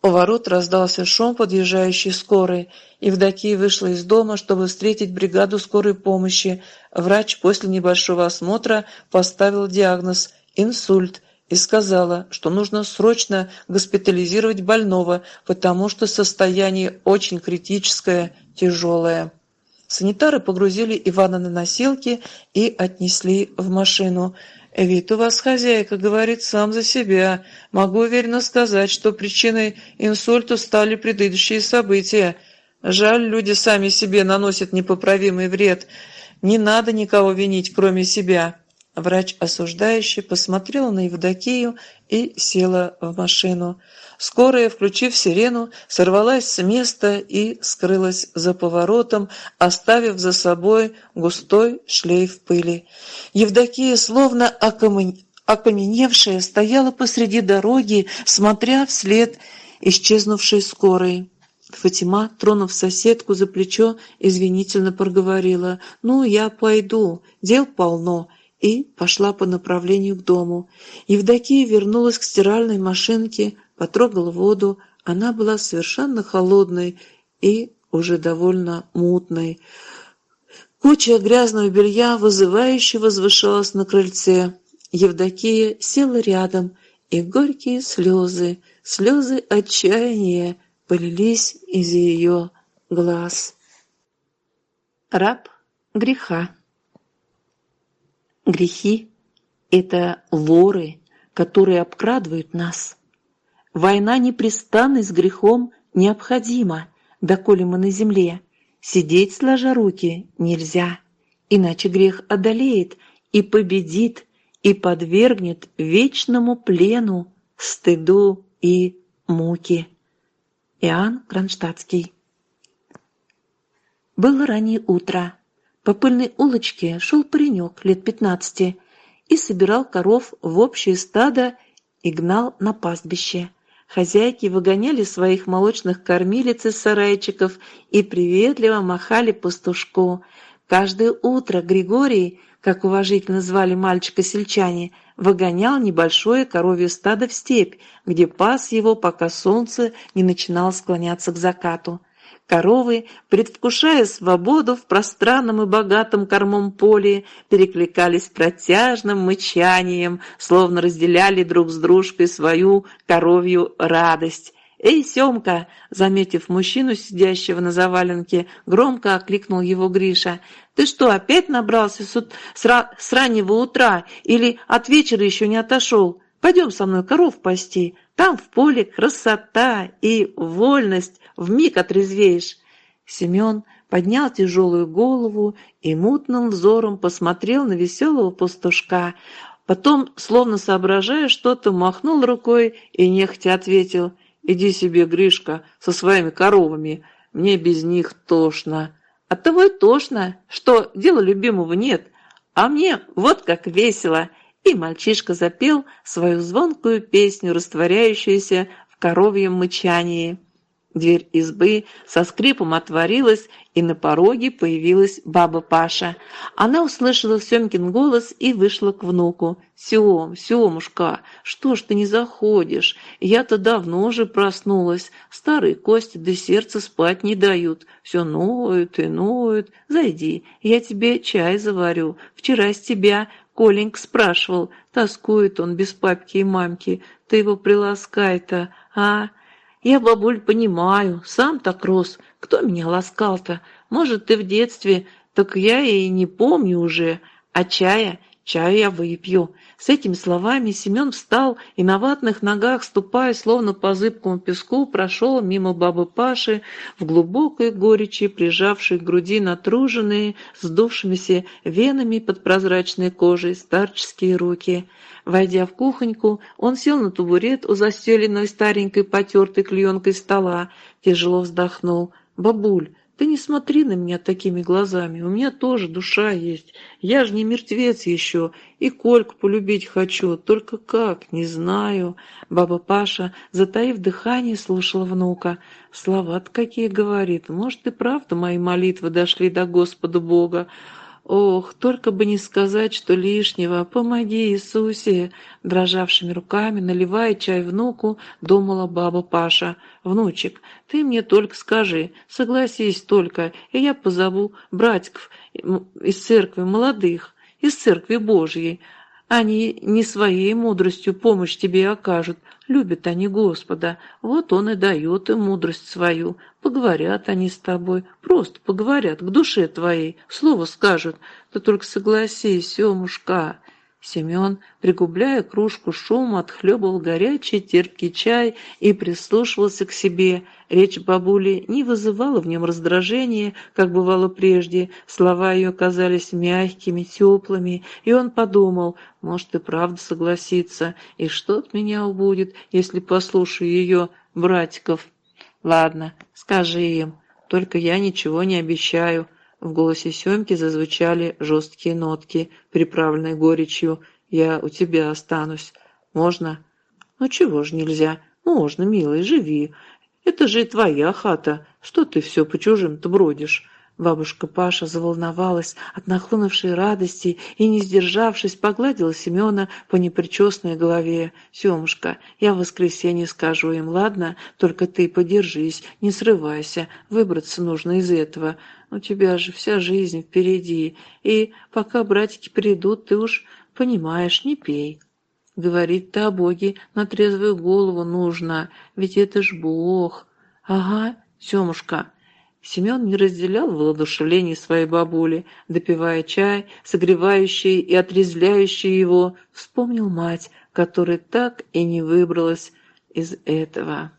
У ворот раздался шум подъезжающей скорой. Евдокия вышла из дома, чтобы встретить бригаду скорой помощи. Врач после небольшого осмотра поставил диагноз «инсульт» и сказала, что нужно срочно госпитализировать больного, потому что состояние очень критическое, тяжелое. Санитары погрузили Ивана на носилки и отнесли в машину. «Вид у вас, хозяйка, говорит сам за себя. Могу уверенно сказать, что причиной инсульта стали предыдущие события. Жаль, люди сами себе наносят непоправимый вред. Не надо никого винить, кроме себя». Врач осуждающий посмотрела на Евдокию и села в машину. Скорая, включив сирену, сорвалась с места и скрылась за поворотом, оставив за собой густой шлейф пыли. Евдокия, словно окамен... окаменевшая, стояла посреди дороги, смотря вслед исчезнувшей скорой. Фатима, тронув соседку за плечо, извинительно проговорила «Ну, я пойду, дел полно» и пошла по направлению к дому. Евдокия вернулась к стиральной машинке, потрогала воду. Она была совершенно холодной и уже довольно мутной. Куча грязного белья вызывающе возвышалась на крыльце. Евдокия села рядом, и горькие слезы, слезы отчаяния полились из ее глаз. Раб греха Грехи – это воры, которые обкрадывают нас. Война непрестанной с грехом необходима, доколе мы на земле. Сидеть сложа руки нельзя, иначе грех одолеет и победит, и подвергнет вечному плену, стыду и муки. Иоанн Кронштадтский Было раннее утро. По пыльной улочке шел паренек лет пятнадцати и собирал коров в общее стадо и гнал на пастбище. Хозяйки выгоняли своих молочных кормилиц из сарайчиков и приветливо махали пастушку. Каждое утро Григорий, как уважительно звали мальчика сельчане, выгонял небольшое коровье стадо в степь, где пас его, пока солнце не начинало склоняться к закату. Коровы, предвкушая свободу в пространном и богатом кормом поле, перекликались протяжным мычанием, словно разделяли друг с дружкой свою коровью радость. «Эй, Семка!» Заметив мужчину, сидящего на заваленке, громко окликнул его Гриша. «Ты что, опять набрался с, с, с раннего утра или от вечера еще не отошел? Пойдем со мной коров пасти. Там в поле красота и вольность вмиг отрезвеешь. Семен поднял тяжелую голову и мутным взором посмотрел на веселого пастушка. Потом, словно соображая что-то, махнул рукой и нехотя ответил «Иди себе, Гришка, со своими коровами, мне без них тошно». «Оттого и тошно, что дела любимого нет, а мне вот как весело». И мальчишка запел свою звонкую песню, растворяющуюся в коровьем мычании. Дверь избы со скрипом отворилась, и на пороге появилась баба Паша. Она услышала Семкин голос и вышла к внуку. «Сем, Семушка, что ж ты не заходишь? Я-то давно уже проснулась. Старые кости до сердца спать не дают. Все ноют и ноют. Зайди, я тебе чай заварю. Вчера с тебя Коленька спрашивал, тоскует он без папки и мамки. Ты его приласкай-то, а?» Я, бабуль, понимаю, сам так рос. Кто меня ласкал-то? Может, ты в детстве, так я и не помню уже. А чая? Чаю я выпью. С этими словами Семен встал и на ватных ногах, ступая словно по зыбкому песку, прошел мимо бабы Паши в глубокой горечи, прижавшей к груди натруженные, сдувшимися венами под прозрачной кожей старческие руки. Войдя в кухоньку, он сел на табурет у застеленной старенькой потертой клеенкой стола, тяжело вздохнул. «Бабуль, ты не смотри на меня такими глазами, у меня тоже душа есть. Я же не мертвец еще, и Кольку полюбить хочу, только как, не знаю». Баба Паша, затаив дыхание, слушала внука. «Слова-то какие говорит, может, и правда мои молитвы дошли до Господа Бога». Ох, только бы не сказать, что лишнего. Помоги, Иисусе!» Дрожавшими руками, наливая чай внуку, думала баба Паша. «Внучек, ты мне только скажи, согласись только, и я позову братиков из церкви молодых, из церкви Божьей. Они не своей мудростью помощь тебе окажут, Любят они Господа, вот Он и дает им мудрость свою. Поговорят они с тобой, просто поговорят к душе твоей, слово скажут. Ты только согласись, Семушка, Семен, пригубляя кружку шума, отхлебывал горячий терпкий чай и прислушивался к себе. Речь бабули не вызывала в нем раздражения, как бывало прежде. Слова ее казались мягкими, теплыми, и он подумал, может и правда согласиться, и что от меня убудет, если послушаю ее, братиков. Ладно, скажи им, только я ничего не обещаю. В голосе Семки зазвучали жесткие нотки, приправленные горечью. «Я у тебя останусь. Можно?» «Ну чего ж нельзя? Можно, милый, живи. Это же и твоя хата. Что ты все по чужим-то бродишь?» Бабушка Паша заволновалась от нахлынувшей радости и, не сдержавшись, погладила Семена по непричесной голове. «Семушка, я в воскресенье скажу им, ладно? Только ты подержись, не срывайся, выбраться нужно из этого. У тебя же вся жизнь впереди, и пока братики придут, ты уж понимаешь, не пей». Говорить-то о Боге на трезвую голову нужно, ведь это ж Бог. Ага, Семушка, Семен не разделял воодушевлений своей бабули, допивая чай, согревающий и отрезвляющий его, вспомнил мать, которая так и не выбралась из этого.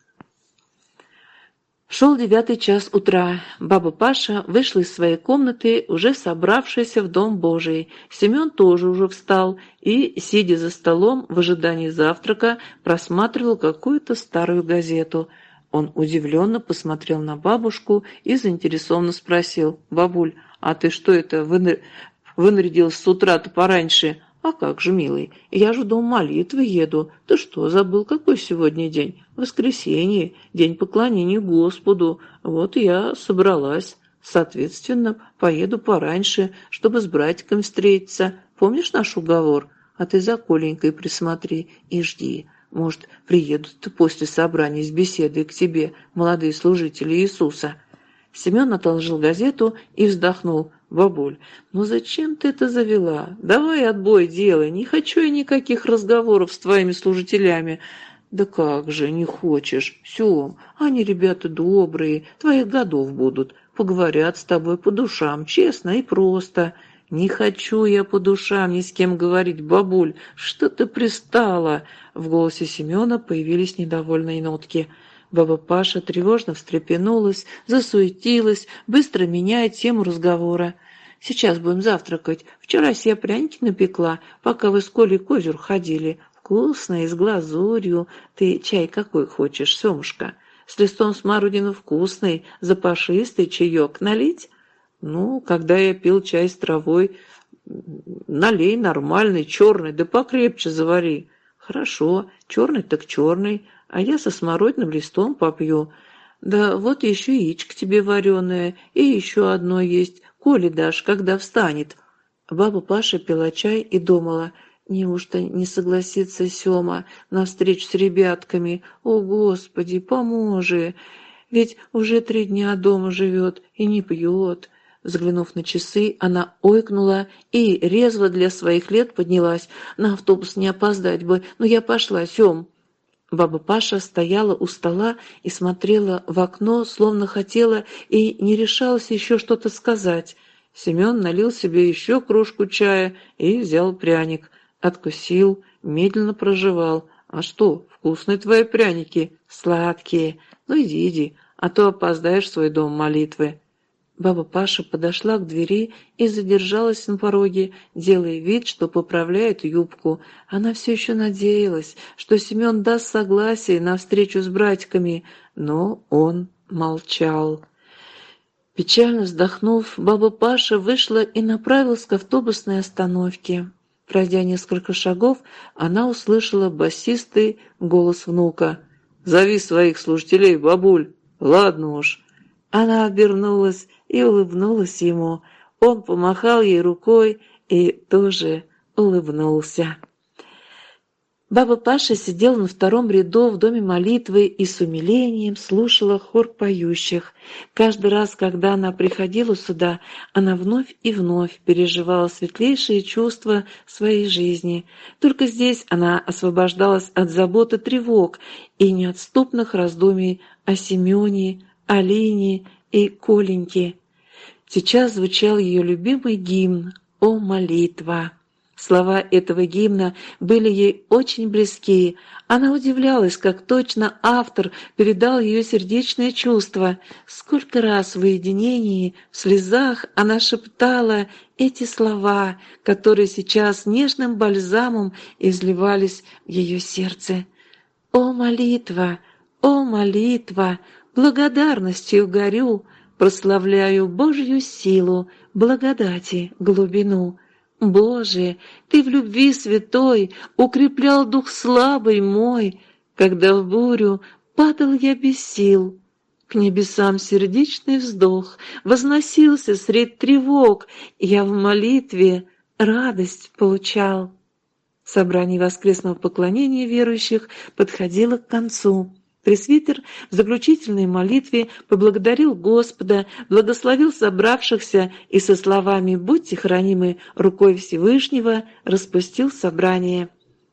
Шел девятый час утра. Баба Паша вышла из своей комнаты, уже собравшаяся в Дом Божий. Семен тоже уже встал и, сидя за столом в ожидании завтрака, просматривал какую-то старую газету – он удивленно посмотрел на бабушку и заинтересованно спросил, «Бабуль, а ты что это, вынар... вынарядилась с утра-то пораньше?» «А как же, милый, я же в дом молитвы еду. Ты что, забыл, какой сегодня день? Воскресенье, день поклонения Господу. Вот я собралась. Соответственно, поеду пораньше, чтобы с братиком встретиться. Помнишь наш уговор? А ты за Коленькой присмотри и жди. Может, приедут после собрания с беседой к тебе молодые служители Иисуса?» Семен отложил газету и вздохнул. «Бабуль, ну зачем ты это завела? Давай отбой делай, не хочу я никаких разговоров с твоими служителями». «Да как же, не хочешь? Сем, они ребята добрые, твоих годов будут, поговорят с тобой по душам, честно и просто». «Не хочу я по душам ни с кем говорить, бабуль, что ты пристала?» В голосе Семена появились недовольные нотки. Баба Паша тревожно встрепенулась, засуетилась, быстро меняя тему разговора. «Сейчас будем завтракать. Вчера я пряники напекла, пока вы с Колей к озеру ходили. Вкусные, с глазурью. Ты чай какой хочешь, Семушка? С листом смородины вкусный, запашистый чаек налить?» Ну, когда я пил чай с травой, налей нормальный, черный, да покрепче завари. Хорошо, черный так черный, а я со смородиным листом попью. Да вот еще яичко тебе вареное, и еще одно есть. Коли дашь, когда встанет». Баба Паша пила чай и думала, неужто не согласится Сема на встречу с ребятками? О, Господи, поможи! Ведь уже три дня дома живет и не пьет. Взглянув на часы, она ойкнула и резво для своих лет поднялась. На автобус не опоздать бы, но я пошла, Сем. Баба Паша стояла у стола и смотрела в окно, словно хотела и не решалась еще что-то сказать. Семен налил себе еще кружку чая и взял пряник. Откусил, медленно прожевал. «А что, вкусные твои пряники? Сладкие. Ну иди, иди, а то опоздаешь в свой дом молитвы». Баба Паша подошла к двери и задержалась на пороге, делая вид, что поправляет юбку. Она все еще надеялась, что Семен даст согласие на встречу с братиками, но он молчал. Печально вздохнув, баба Паша вышла и направилась к автобусной остановке. Пройдя несколько шагов, она услышала басистый голос внука. «Зови своих служителей, бабуль! Ладно уж!» Она обернулась и улыбнулась ему. Он помахал ей рукой и тоже улыбнулся. Баба Паша сидела на втором ряду в доме молитвы и с умилением слушала хор поющих. Каждый раз, когда она приходила сюда, она вновь и вновь переживала светлейшие чувства своей жизни. Только здесь она освобождалась от забот и тревог и неотступных раздумий о Семене, Алине и Коленьке. Сейчас звучал ее любимый гимн «О молитва». Слова этого гимна были ей очень близки. Она удивлялась, как точно автор передал ее сердечное чувство. Сколько раз в уединении, в слезах она шептала эти слова, которые сейчас нежным бальзамом изливались в ее сердце. «О молитва! О молитва! Благодарностью горю!» Прославляю Божью силу, благодати, глубину. Боже, Ты в любви святой укреплял дух слабый мой, когда в бурю падал я без сил. К небесам сердечный вздох возносился средь тревог, я в молитве радость получал. Собрание воскресного поклонения верующих подходило к концу. Пресвитер в заключительной молитве поблагодарил Господа, благословил собравшихся и со словами «Будьте хранимы рукой Всевышнего» распустил собрание.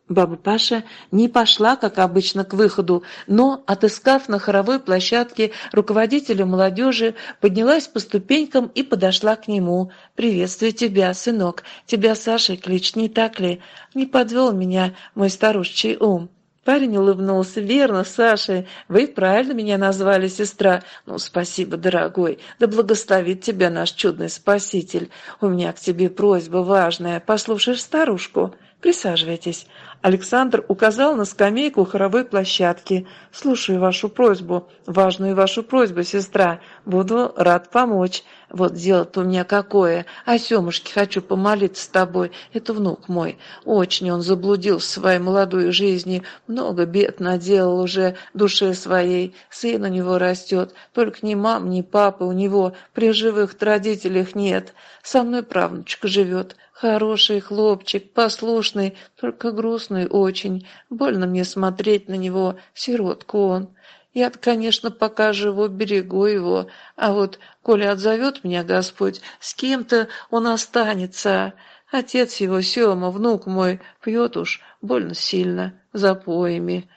Баба Паша не пошла, как обычно, к выходу, но, отыскав на хоровой площадке руководителя молодежи, поднялась по ступенькам и подошла к нему. «Приветствую тебя, сынок. Тебя Саша клич, не так ли? Не подвел меня мой старушечий ум». Парень улыбнулся. «Верно, Саша, вы правильно меня назвали, сестра. Ну, спасибо, дорогой. Да благословит тебя наш чудный спаситель. У меня к тебе просьба важная. Послушаешь старушку? Присаживайтесь». Александр указал на скамейку хоровой площадки. «Слушаю вашу просьбу, важную вашу просьбу, сестра. Буду рад помочь. Вот дело-то у меня какое. О Семушке хочу помолиться с тобой. Это внук мой. Очень он заблудил в своей молодой жизни. Много бед наделал уже душе своей. Сын у него растет. Только ни мам, ни папы у него при живых родителях нет. Со мной правнучка живет. Хороший хлопчик, послушный, только грустный очень. Больно мне смотреть на него, сиротку он. я конечно, пока живу, берегу его, а вот, коли отзовет меня Господь, с кем-то он останется. Отец его, Сема, внук мой, пьет уж больно сильно, запоями.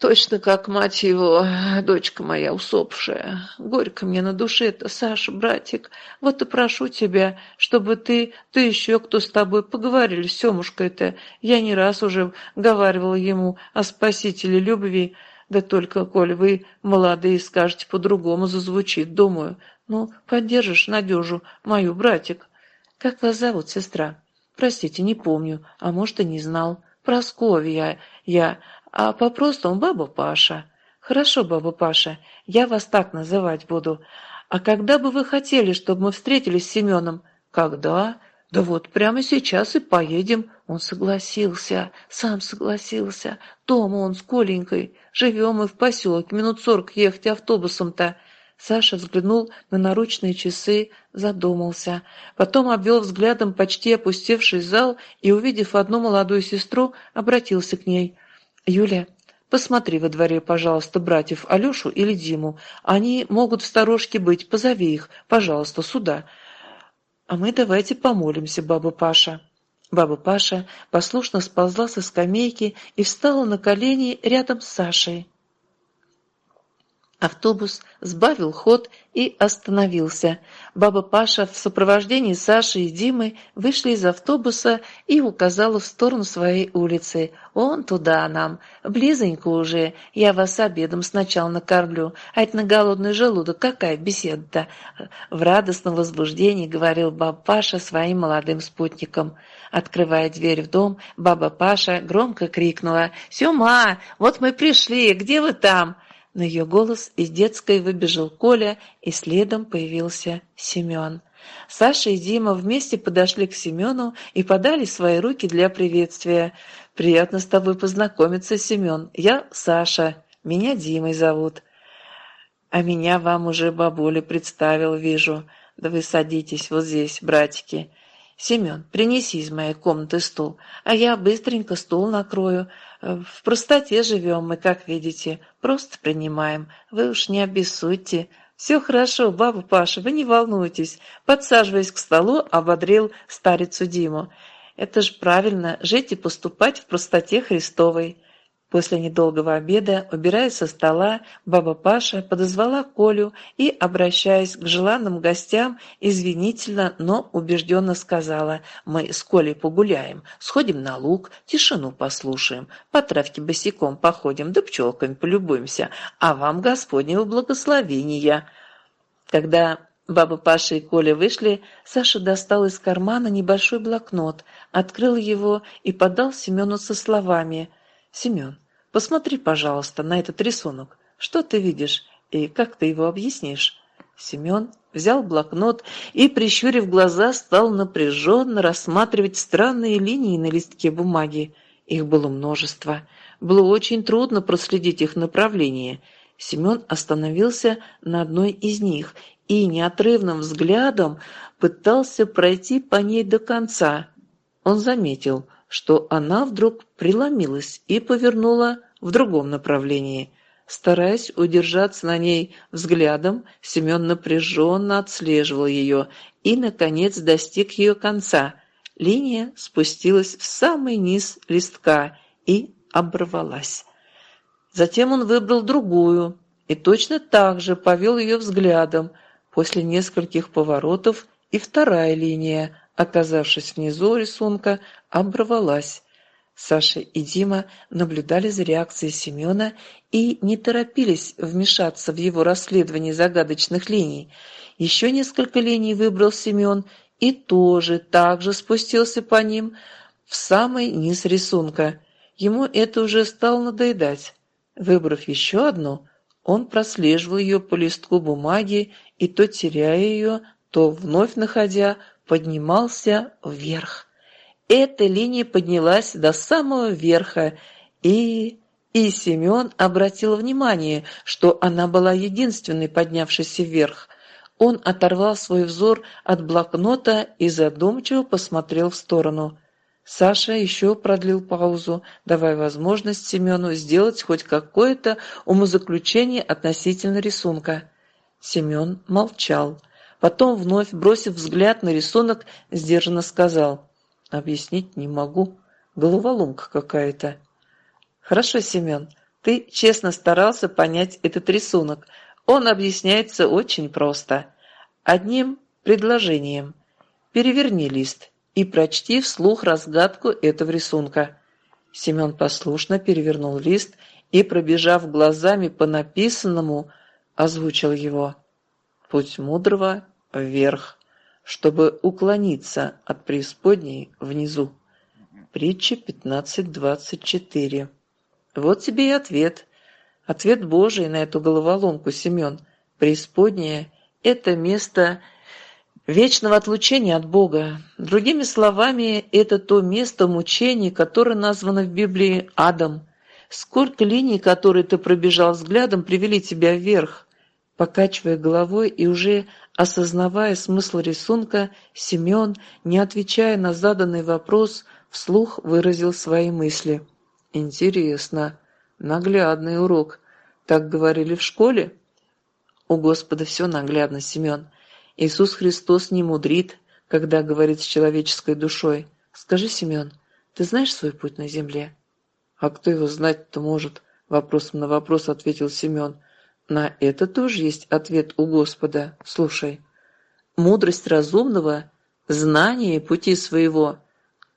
Точно как мать его, дочка моя усопшая. Горько мне на душе-то, Саша, братик. Вот и прошу тебя, чтобы ты, ты еще кто с тобой поговорили с Семушкой-то. Я не раз уже говаривала ему о спасителе любви. Да только, коль вы, молодые, скажете по-другому, зазвучит, думаю. Ну, поддержишь Надежу, мою, братик. Как вас зовут, сестра? Простите, не помню, а может и не знал. Просковья, я а по-простому баба Паша. Хорошо, баба Паша, я вас так называть буду. А когда бы вы хотели, чтобы мы встретились с Семеном? Когда? Да вот прямо сейчас и поедем. Он согласился, сам согласился. Дома он с Коленькой. Живем мы в поселке, минут сорок ехать автобусом-то. Саша взглянул на наручные часы, задумался. Потом обвел взглядом почти опустевший зал и, увидев одну молодую сестру, обратился к ней. «Юля, посмотри во дворе, пожалуйста, братьев Алешу или Диму. Они могут в сторожке быть, позови их, пожалуйста, сюда. «А мы давайте помолимся, баба Паша». Баба Паша послушно сползла со скамейки и встала на колени рядом с Сашей. Автобус сбавил ход и остановился. Баба Паша в сопровождении Саши и Димы вышли из автобуса и указала в сторону своей улицы. «Он туда нам. Близонько уже. Я вас обедом сначала накормлю. А это на голодный желудок какая беседа-то?» В радостном возбуждении говорил баба Паша своим молодым спутникам. Открывая дверь в дом, баба Паша громко крикнула «Сюма, вот мы пришли, где вы там?» На ее голос из детской выбежал Коля, и следом появился Семен. Саша и Дима вместе подошли к Семену и подали свои руки для приветствия. «Приятно с тобой познакомиться, Семен. Я Саша. Меня Димой зовут». «А меня вам уже бабуля представил, вижу. Да вы садитесь вот здесь, братики. Семен, принеси из моей комнаты стул, а я быстренько стул накрою». В простоте живем мы, как видите, просто принимаем. Вы уж не обессудьте. Все хорошо, баба Паша, вы не волнуйтесь. Подсаживаясь к столу, ободрил старицу Диму. Это ж правильно, жить и поступать в простоте Христовой. После недолгого обеда, убирая со стола, баба Паша подозвала Колю и, обращаясь к желанным гостям, извинительно, но убежденно сказала «Мы с Колей погуляем, сходим на луг, тишину послушаем, по травке босиком походим, да пчелками полюбуемся, а вам Господнего благословения». Когда Баба Паша и Коля вышли, Саша достал из кармана небольшой блокнот, открыл его и подал Семену со словами – «Семен, посмотри, пожалуйста, на этот рисунок. Что ты видишь и как ты его объяснишь?» Семен взял блокнот и, прищурив глаза, стал напряженно рассматривать странные линии на листке бумаги. Их было множество. Было очень трудно проследить их направление. Семен остановился на одной из них и неотрывным взглядом пытался пройти по ней до конца. Он заметил – что она вдруг преломилась и повернула в другом направлении. Стараясь удержаться на ней взглядом, Семен напряженно отслеживал ее и, наконец, достиг ее конца. Линия спустилась в самый низ листка и оборвалась. Затем он выбрал другую и точно так же повел ее взглядом. После нескольких поворотов и вторая линия оказавшись внизу рисунка, оборвалась. Саша и Дима наблюдали за реакцией Семена и не торопились вмешаться в его расследование загадочных линий. Еще несколько линий выбрал Семен и тоже так же спустился по ним в самый низ рисунка. Ему это уже стало надоедать. Выбрав еще одну, он прослеживал ее по листку бумаги и то теряя ее, то вновь находя поднимался вверх. Эта линия поднялась до самого верха, и... И Семен обратил внимание, что она была единственной поднявшейся вверх. Он оторвал свой взор от блокнота и задумчиво посмотрел в сторону. Саша еще продлил паузу, давая возможность Семену сделать хоть какое-то умозаключение относительно рисунка. Семен молчал. Потом, вновь бросив взгляд на рисунок, сдержанно сказал. «Объяснить не могу. Головоломка какая-то». «Хорошо, Семен, ты честно старался понять этот рисунок. Он объясняется очень просто. Одним предложением. Переверни лист и прочти вслух разгадку этого рисунка». Семен послушно перевернул лист и, пробежав глазами по написанному, озвучил его. «Путь мудрого вверх, чтобы уклониться от преисподней внизу. Притча 15.24. Вот тебе и ответ. Ответ Божий на эту головоломку, Семен. Преисподняя – это место вечного отлучения от Бога. Другими словами, это то место мучений, которое названо в Библии адом. Сколько линий, которые ты пробежал взглядом, привели тебя вверх? Покачивая головой и уже осознавая смысл рисунка, Семен, не отвечая на заданный вопрос, вслух выразил свои мысли. «Интересно. Наглядный урок. Так говорили в школе?» «У Господа все наглядно, Семен. Иисус Христос не мудрит, когда говорит с человеческой душой. Скажи, Семен, ты знаешь свой путь на земле?» «А кто его знать-то может?» Вопросом на вопрос ответил Семен. «На это тоже есть ответ у Господа. Слушай. Мудрость разумного – знание пути своего.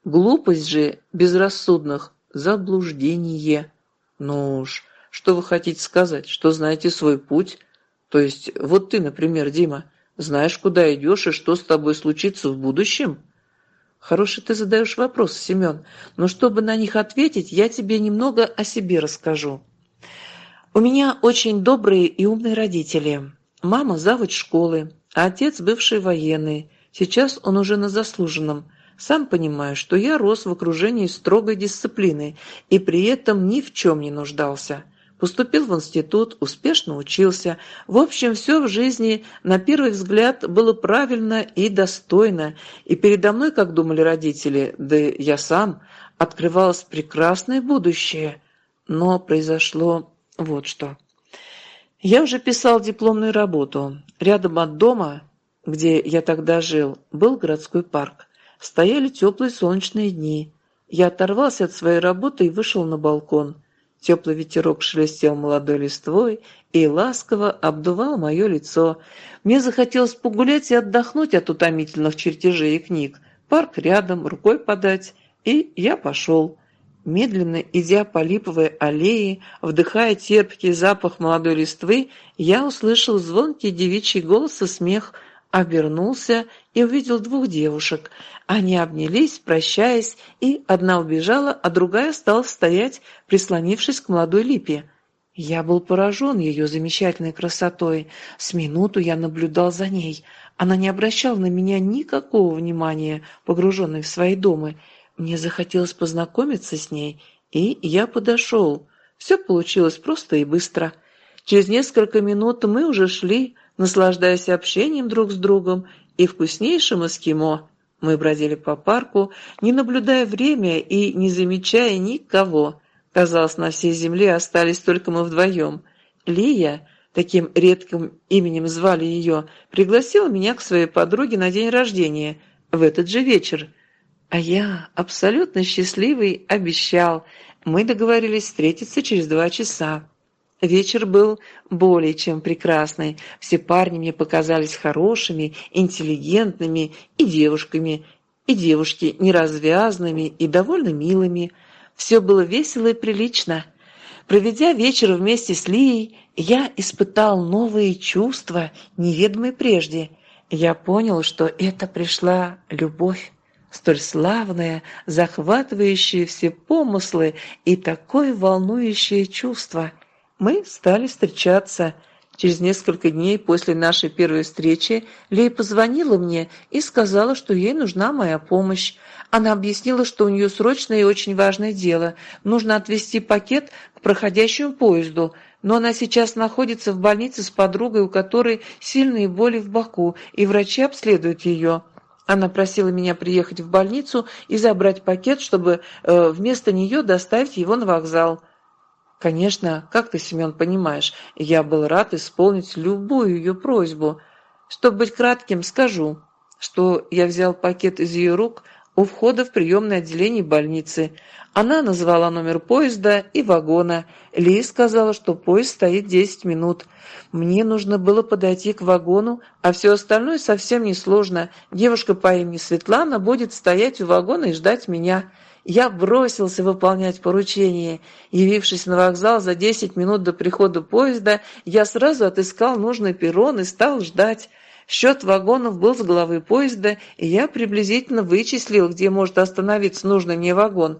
Глупость же безрассудных – заблуждение. Ну уж, что вы хотите сказать, что знаете свой путь? То есть, вот ты, например, Дима, знаешь, куда идешь и что с тобой случится в будущем? Хороший ты задаешь вопрос, Семен, но чтобы на них ответить, я тебе немного о себе расскажу. У меня очень добрые и умные родители. Мама завуч школы, а отец бывший военный. Сейчас он уже на заслуженном. Сам понимаю, что я рос в окружении строгой дисциплины и при этом ни в чем не нуждался. Поступил в институт, успешно учился. В общем, все в жизни на первый взгляд было правильно и достойно. И передо мной, как думали родители, да я сам, открывалось прекрасное будущее. Но произошло вот что. Я уже писал дипломную работу. Рядом от дома, где я тогда жил, был городской парк. Стояли теплые солнечные дни. Я оторвался от своей работы и вышел на балкон. Теплый ветерок шелестел молодой листвой и ласково обдувал мое лицо. Мне захотелось погулять и отдохнуть от утомительных чертежей и книг. Парк рядом, рукой подать. И я пошел. Медленно идя по липовой аллее, вдыхая терпкий запах молодой листвы, я услышал звонкий девичий голос и смех, обернулся и увидел двух девушек. Они обнялись, прощаясь, и одна убежала, а другая стала стоять, прислонившись к молодой липе. Я был поражен ее замечательной красотой. С минуту я наблюдал за ней. Она не обращала на меня никакого внимания, погруженной в свои дома. Мне захотелось познакомиться с ней, и я подошел. Все получилось просто и быстро. Через несколько минут мы уже шли, наслаждаясь общением друг с другом и вкуснейшим эскимо. Мы бродили по парку, не наблюдая время и не замечая никого. Казалось, на всей земле остались только мы вдвоем. Лия, таким редким именем звали ее, пригласила меня к своей подруге на день рождения в этот же вечер. А я, абсолютно счастливый, обещал. Мы договорились встретиться через два часа. Вечер был более чем прекрасный. Все парни мне показались хорошими, интеллигентными и девушками, и девушки неразвязными и довольно милыми. Все было весело и прилично. Проведя вечер вместе с Лией, я испытал новые чувства, неведомые прежде. Я понял, что это пришла любовь столь славная, захватывающая все помыслы и такое волнующее чувство – мы стали встречаться. Через несколько дней после нашей первой встречи Лей позвонила мне и сказала, что ей нужна моя помощь. Она объяснила, что у нее срочное и очень важное дело. Нужно отвезти пакет к проходящему поезду, но она сейчас находится в больнице с подругой, у которой сильные боли в боку, и врачи обследуют ее. Она просила меня приехать в больницу и забрать пакет, чтобы э, вместо нее доставить его на вокзал. Конечно, как ты, Семен, понимаешь, я был рад исполнить любую ее просьбу. Чтобы быть кратким, скажу, что я взял пакет из ее рук у входа в приемное отделение больницы. Она назвала номер поезда и вагона. Ли сказала, что поезд стоит 10 минут. Мне нужно было подойти к вагону, а все остальное совсем несложно. Девушка по имени Светлана будет стоять у вагона и ждать меня. Я бросился выполнять поручение. Явившись на вокзал за 10 минут до прихода поезда, я сразу отыскал нужный перрон и стал ждать. Счет вагонов был с головы поезда, и я приблизительно вычислил, где может остановиться нужный мне вагон.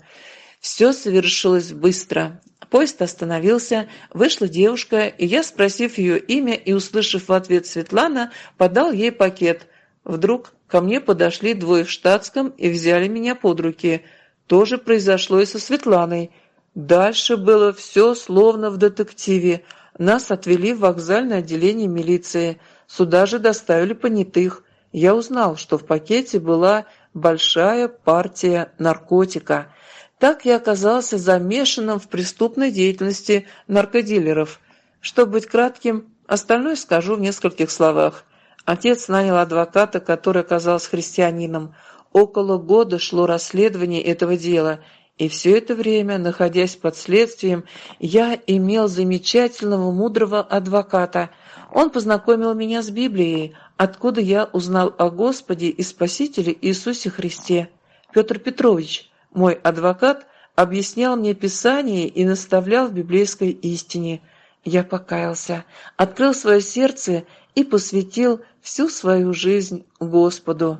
Все совершилось быстро. Поезд остановился, вышла девушка, и я, спросив ее имя и услышав в ответ Светлана, подал ей пакет. Вдруг ко мне подошли двое в штатском и взяли меня под руки. То же произошло и со Светланой. Дальше было все словно в детективе. Нас отвели в вокзальное отделение милиции. Сюда же доставили понятых. Я узнал, что в пакете была большая партия наркотика. Так я оказался замешанным в преступной деятельности наркодилеров. Чтобы быть кратким, остальное скажу в нескольких словах. Отец нанял адвоката, который оказался христианином. Около года шло расследование этого дела, и все это время, находясь под следствием, я имел замечательного мудрого адвоката. Он познакомил меня с Библией, откуда я узнал о Господе и Спасителе Иисусе Христе. Петр Петрович, мой адвокат, объяснял мне Писание и наставлял в библейской истине. Я покаялся, открыл свое сердце и посвятил всю свою жизнь Господу.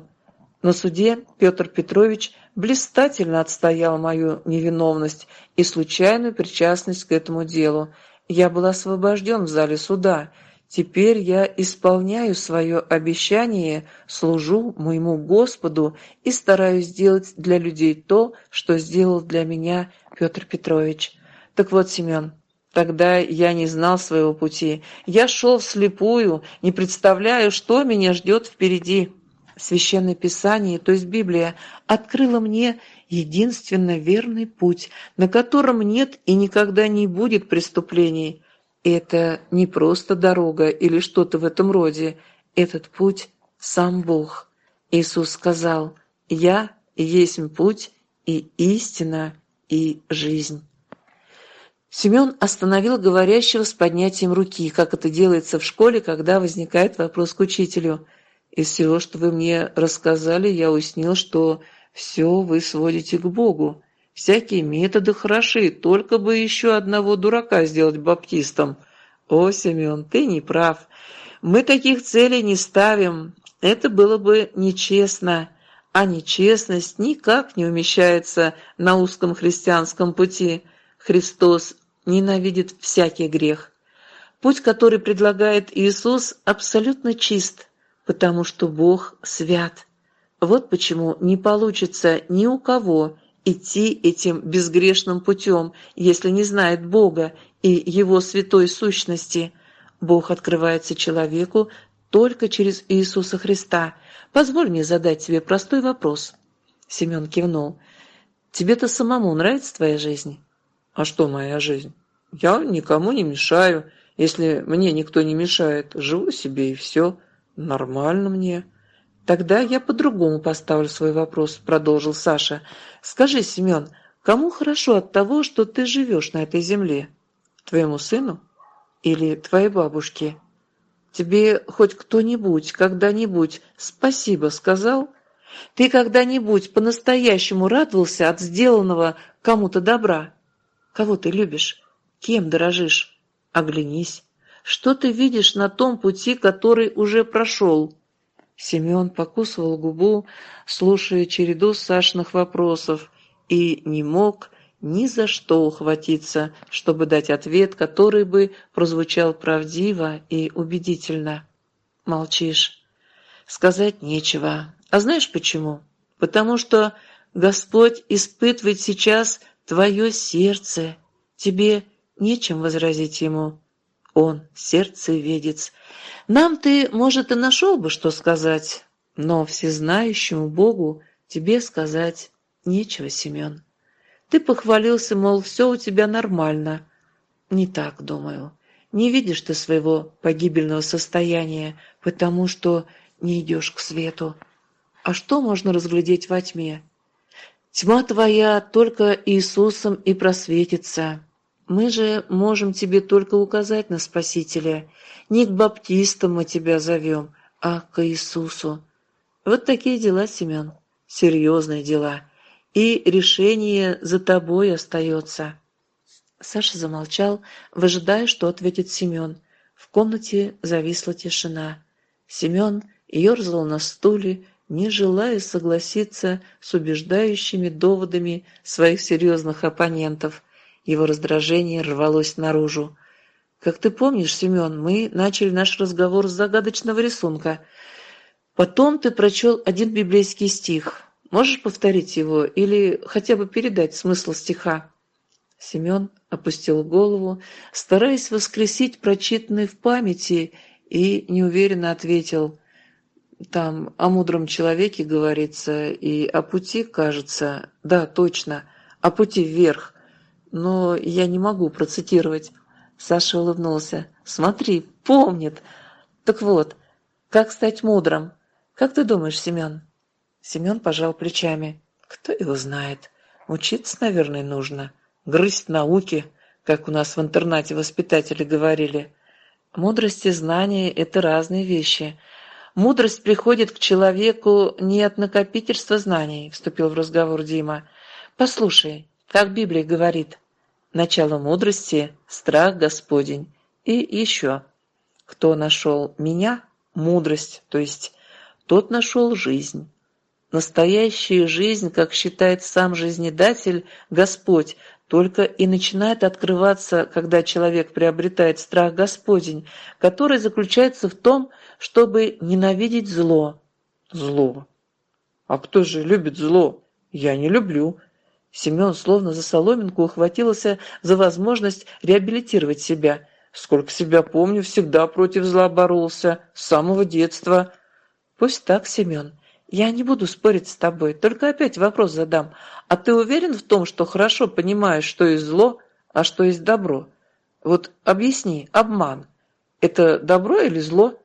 На суде Петр Петрович блистательно отстоял мою невиновность и случайную причастность к этому делу. Я был освобожден в зале суда. Теперь я исполняю свое обещание, служу моему Господу и стараюсь сделать для людей то, что сделал для меня Петр Петрович. Так вот, Семен, Тогда я не знал своего пути. Я шел вслепую, не представляя, что меня ждет впереди. Священное Писание, то есть Библия, открыло мне единственно верный путь, на котором нет и никогда не будет преступлений. Это не просто дорога или что-то в этом роде. Этот путь – сам Бог. Иисус сказал «Я есть путь и истина и жизнь». Семен остановил говорящего с поднятием руки, как это делается в школе, когда возникает вопрос к учителю. Из всего, что вы мне рассказали, я уяснил, что все вы сводите к Богу. Всякие методы хороши, только бы еще одного дурака сделать баптистом. О, Семен, ты не прав. Мы таких целей не ставим. Это было бы нечестно. А нечестность никак не умещается на узком христианском пути. Христос ненавидит всякий грех. Путь, который предлагает Иисус, абсолютно чист, потому что Бог свят. Вот почему не получится ни у кого идти этим безгрешным путем, если не знает Бога и Его святой сущности. Бог открывается человеку только через Иисуса Христа. Позволь мне задать тебе простой вопрос. Семен кивнул. Тебе-то самому нравится твоя жизнь? А что моя жизнь? Я никому не мешаю. Если мне никто не мешает, живу себе и все. Нормально мне. Тогда я по-другому поставлю свой вопрос, продолжил Саша. Скажи, Семен, кому хорошо от того, что ты живешь на этой земле? Твоему сыну или твоей бабушке? Тебе хоть кто-нибудь когда-нибудь спасибо сказал? Ты когда-нибудь по-настоящему радовался от сделанного кому-то добра? Кого ты любишь? Кем дорожишь? Оглянись. Что ты видишь на том пути, который уже прошел?» Семен покусывал губу, слушая череду Сашиных вопросов, и не мог ни за что ухватиться, чтобы дать ответ, который бы прозвучал правдиво и убедительно. Молчишь. Сказать нечего. А знаешь почему? Потому что Господь испытывает сейчас твое сердце. Тебе нечем возразить ему. Он сердцеведец. Нам ты, может, и нашел бы, что сказать, но всезнающему Богу тебе сказать нечего, Семен. Ты похвалился, мол, все у тебя нормально. Не так, думаю. Не видишь ты своего погибельного состояния, потому что не идешь к свету. А что можно разглядеть во тьме? Тьма твоя только Иисусом и просветится. Мы же можем тебе только указать на Спасителя. Не к баптистам мы тебя зовем, а к Иисусу. Вот такие дела, Семен, серьезные дела. И решение за тобой остается. Саша замолчал, выжидая, что ответит Семен. В комнате зависла тишина. Семен ерзал на стуле, не желая согласиться с убеждающими доводами своих серьезных оппонентов. Его раздражение рвалось наружу. «Как ты помнишь, Семен, мы начали наш разговор с загадочного рисунка. Потом ты прочел один библейский стих. Можешь повторить его или хотя бы передать смысл стиха? Семен опустил голову, стараясь воскресить прочитанное в памяти, и неуверенно ответил. Там о мудром человеке говорится, и о пути, кажется. Да, точно, о пути вверх. Но я не могу процитировать. Саша улыбнулся. Смотри, помнит. Так вот, как стать мудрым? Как ты думаешь, Семен? Семен пожал плечами. Кто его знает? Учиться, наверное, нужно. Грызть науки, как у нас в интернате воспитатели говорили. Мудрость и знание – это разные вещи. Мудрость приходит к человеку не от накопительства знаний, вступил в разговор Дима. Послушай, как Библия говорит, начало мудрости – страх Господень. И еще, кто нашел меня – мудрость, то есть тот нашел жизнь. Настоящая жизнь, как считает сам жизнедатель, Господь, только и начинает открываться, когда человек приобретает страх Господень, который заключается в том, чтобы ненавидеть зло. Зло. А кто же любит зло? Я не люблю. Семен словно за соломинку ухватился за возможность реабилитировать себя. Сколько себя помню, всегда против зла боролся, с самого детства. Пусть так, Семен. Я не буду спорить с тобой, только опять вопрос задам. А ты уверен в том, что хорошо понимаешь, что есть зло, а что есть добро? Вот объясни, обман. Это добро или зло?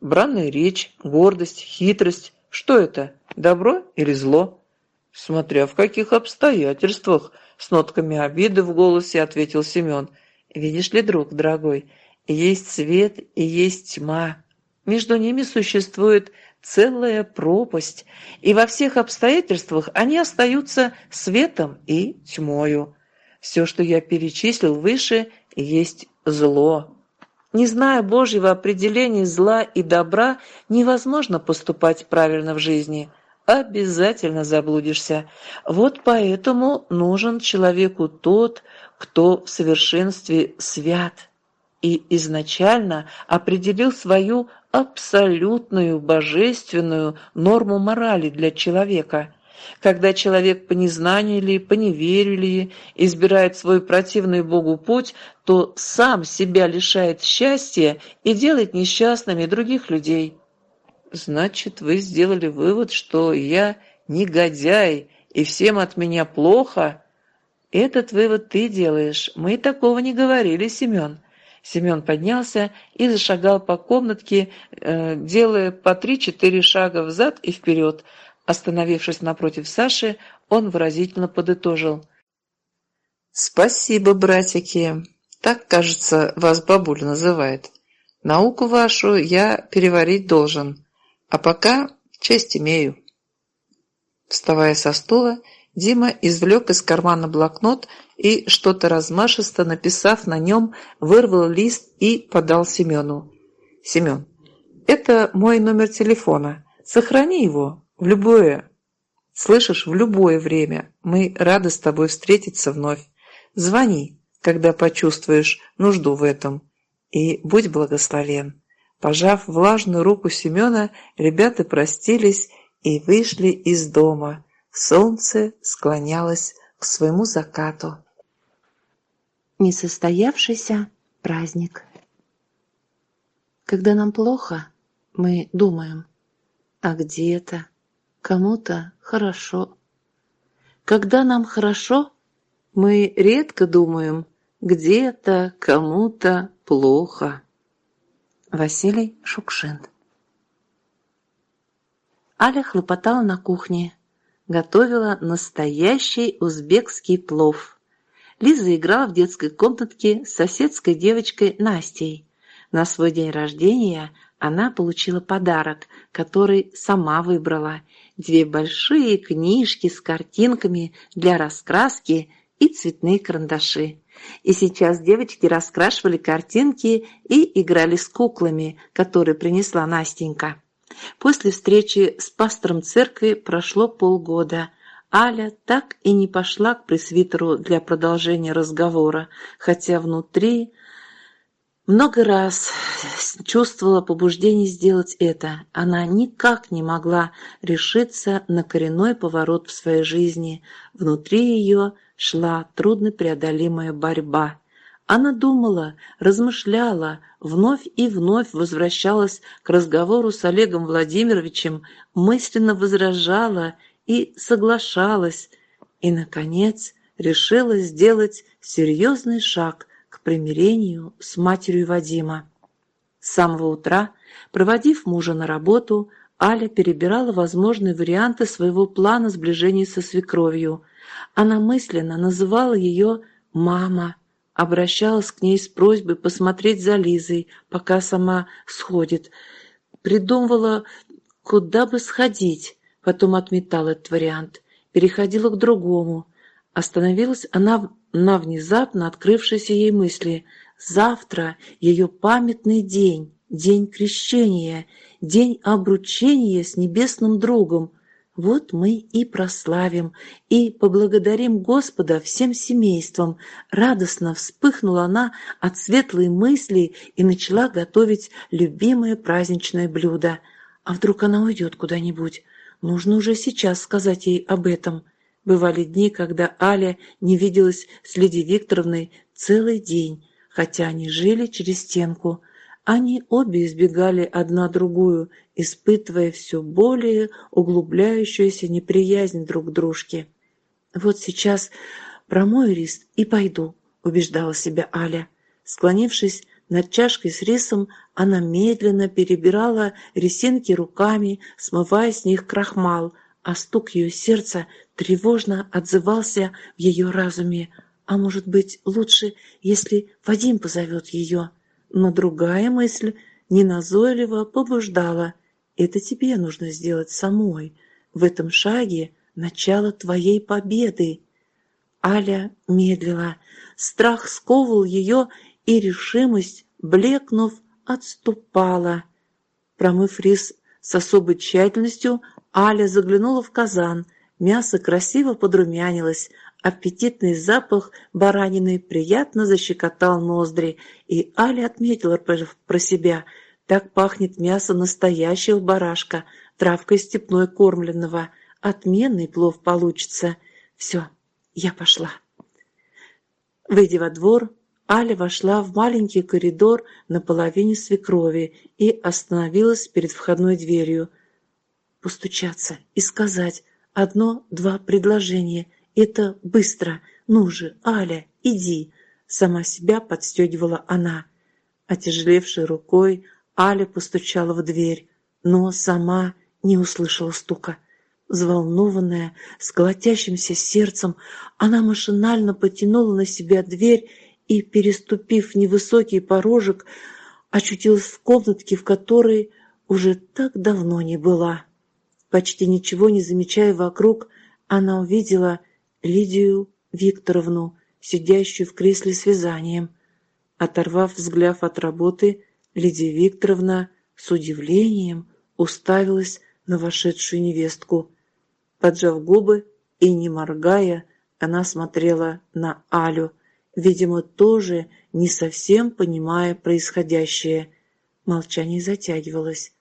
Бранная речь, гордость, хитрость. Что это, добро или зло? Смотря в каких обстоятельствах, с нотками обиды в голосе ответил Семен. Видишь ли, друг дорогой, есть свет и есть тьма. Между ними существует целая пропасть, и во всех обстоятельствах они остаются светом и тьмою. Все, что я перечислил выше, есть зло. Не зная Божьего определения зла и добра, невозможно поступать правильно в жизни. Обязательно заблудишься. Вот поэтому нужен человеку тот, кто в совершенстве свят и изначально определил свою абсолютную божественную норму морали для человека. Когда человек по незнанию или по неверию или избирает свой противный Богу путь, то сам себя лишает счастья и делает несчастными других людей. Значит, вы сделали вывод, что я негодяй и всем от меня плохо? Этот вывод ты делаешь. Мы такого не говорили, Семен. Семен поднялся и зашагал по комнатке, э, делая по три-четыре шага взад и вперед. Остановившись напротив Саши, он выразительно подытожил. «Спасибо, братики. Так, кажется, вас бабуля называет. Науку вашу я переварить должен, а пока честь имею». Вставая со стула, Дима извлек из кармана блокнот и, что-то размашисто написав на нем, вырвал лист и подал Семену. «Семен, это мой номер телефона. Сохрани его в любое, слышишь, в любое время. Мы рады с тобой встретиться вновь. Звони, когда почувствуешь нужду в этом. И будь благословен». Пожав влажную руку Семена, ребята простились и вышли из дома. Солнце склонялось к своему закату. Несостоявшийся праздник. Когда нам плохо, мы думаем, а где-то, кому-то хорошо. Когда нам хорошо, мы редко думаем, где-то, кому-то плохо. Василий Шукшин Аля хлопотала на кухне, готовила настоящий узбекский плов. Лиза играла в детской комнатке с соседской девочкой Настей. На свой день рождения она получила подарок, который сама выбрала. Две большие книжки с картинками для раскраски и цветные карандаши. И сейчас девочки раскрашивали картинки и играли с куклами, которые принесла Настенька. После встречи с пастором церкви прошло полгода. Аля так и не пошла к пресвитеру для продолжения разговора, хотя внутри Много раз чувствовала побуждение сделать это. Она никак не могла решиться на коренной поворот в своей жизни. Внутри ее шла труднопреодолимая борьба. Она думала, размышляла, вновь и вновь возвращалась к разговору с Олегом Владимировичем, мысленно возражала и соглашалась, и, наконец, решила сделать серьезный шаг – к примирению с матерью Вадима. С самого утра, проводив мужа на работу, Аля перебирала возможные варианты своего плана сближения со свекровью. Она мысленно называла ее «мама», обращалась к ней с просьбой посмотреть за Лизой, пока сама сходит. Придумывала, куда бы сходить, потом отметала этот вариант, переходила к другому. Остановилась она на внезапно открывшейся ей мысли. Завтра ее памятный день, день крещения, день обручения с небесным другом. Вот мы и прославим, и поблагодарим Господа всем семейством. Радостно вспыхнула она от светлой мысли и начала готовить любимое праздничное блюдо. А вдруг она уйдет куда-нибудь? Нужно уже сейчас сказать ей об этом. Бывали дни, когда Аля не виделась с Лидией Викторовной целый день, хотя они жили через стенку. Они обе избегали одна другую, испытывая все более углубляющуюся неприязнь друг к дружке. «Вот сейчас промою рис и пойду», — убеждала себя Аля. Склонившись над чашкой с рисом, она медленно перебирала ресинки руками, смывая с них крахмал — а стук ее сердца тревожно отзывался в ее разуме. А может быть, лучше, если Вадим позовет ее? Но другая мысль неназойливо побуждала. Это тебе нужно сделать самой. В этом шаге начало твоей победы. Аля медлила. Страх сковывал ее, и решимость, блекнув, отступала. Промыв рис с особой тщательностью, Аля заглянула в казан. Мясо красиво подрумянилось. Аппетитный запах баранины приятно защекотал ноздри, и Аля отметила про себя. Так пахнет мясо настоящего барашка, травкой степной кормленного. Отменный плов получится. Все, я пошла. Выйдя во двор, Аля вошла в маленький коридор на половине свекрови и остановилась перед входной дверью – постучаться и сказать одно-два предложения. Это быстро. Ну же, Аля, иди. Сама себя подстегивала она. Отяжелевшей рукой Аля постучала в дверь, но сама не услышала стука. Взволнованная, с колотящимся сердцем, она машинально потянула на себя дверь и, переступив невысокий порожек, очутилась в комнатке, в которой уже так давно не была. Почти ничего не замечая вокруг, она увидела Лидию Викторовну, сидящую в кресле с вязанием. Оторвав взгляд от работы, Лидия Викторовна с удивлением уставилась на вошедшую невестку. Поджав губы и не моргая, она смотрела на Алю, видимо, тоже не совсем понимая происходящее. Молчание затягивалось.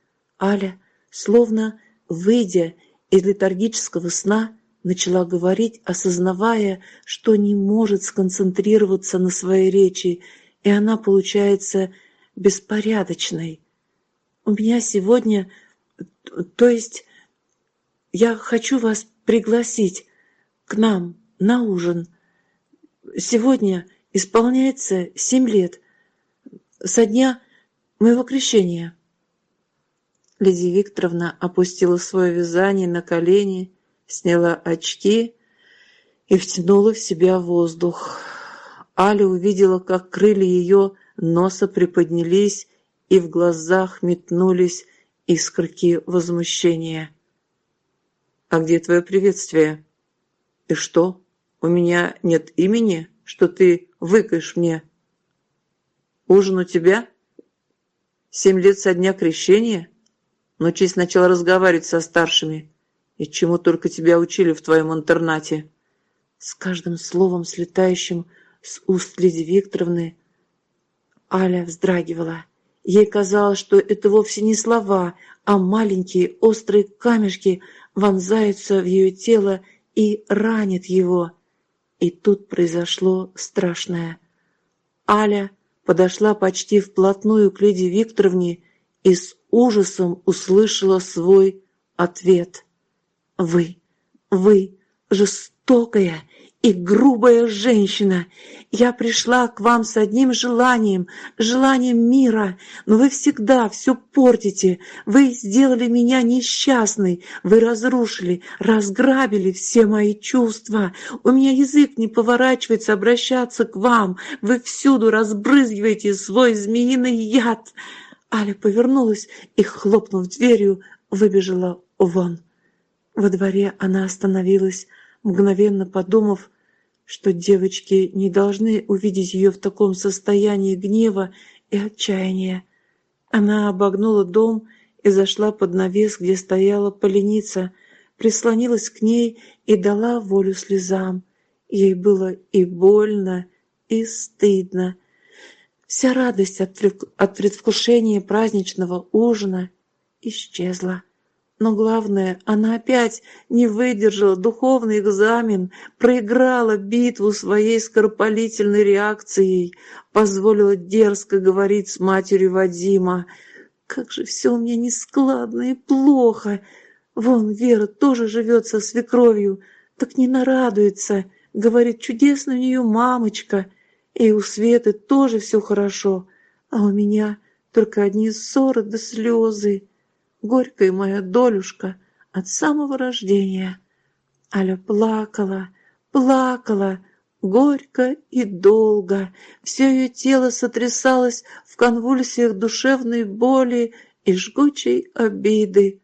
Аля, словно выйдя из летаргического сна, начала говорить, осознавая, что не может сконцентрироваться на своей речи, и она получается беспорядочной. «У меня сегодня... То есть я хочу вас пригласить к нам на ужин. Сегодня исполняется семь лет со дня моего крещения». Лидия Викторовна опустила свое вязание на колени, сняла очки и втянула в себя воздух. Аля увидела, как крылья ее носа приподнялись, и в глазах метнулись искорки возмущения. «А где твое приветствие? И что, у меня нет имени, что ты выкаешь мне? Ужин у тебя? Семь лет со дня крещения?» Научись сначала разговаривать со старшими. И чему только тебя учили в твоем интернате. С каждым словом, слетающим с уст Лидии Викторовны, Аля вздрагивала. Ей казалось, что это вовсе не слова, а маленькие острые камешки вонзаются в ее тело и ранят его. И тут произошло страшное. Аля подошла почти вплотную к Лидии Викторовне и с ужасом услышала свой ответ. «Вы, вы жестокая и грубая женщина. Я пришла к вам с одним желанием, желанием мира, но вы всегда все портите. Вы сделали меня несчастной, вы разрушили, разграбили все мои чувства. У меня язык не поворачивается обращаться к вам. Вы всюду разбрызгиваете свой змеиный яд. Аля повернулась и, хлопнув дверью, выбежала вон. Во дворе она остановилась, мгновенно подумав, что девочки не должны увидеть ее в таком состоянии гнева и отчаяния. Она обогнула дом и зашла под навес, где стояла поленица, прислонилась к ней и дала волю слезам. Ей было и больно, и стыдно. Вся радость от предвкушения праздничного ужина исчезла. Но главное, она опять не выдержала духовный экзамен, проиграла битву своей скоропалительной реакцией, позволила дерзко говорить с матерью Вадима. «Как же все у меня нескладно и плохо! Вон Вера тоже живет со свекровью, так не нарадуется, говорит, чудесная у нее мамочка, и у Светы тоже все хорошо, а у меня только одни ссоры да слезы» горькая моя долюшка от самого рождения. Аля плакала, плакала, горько и долго. Все ее тело сотрясалось в конвульсиях душевной боли и жгучей обиды.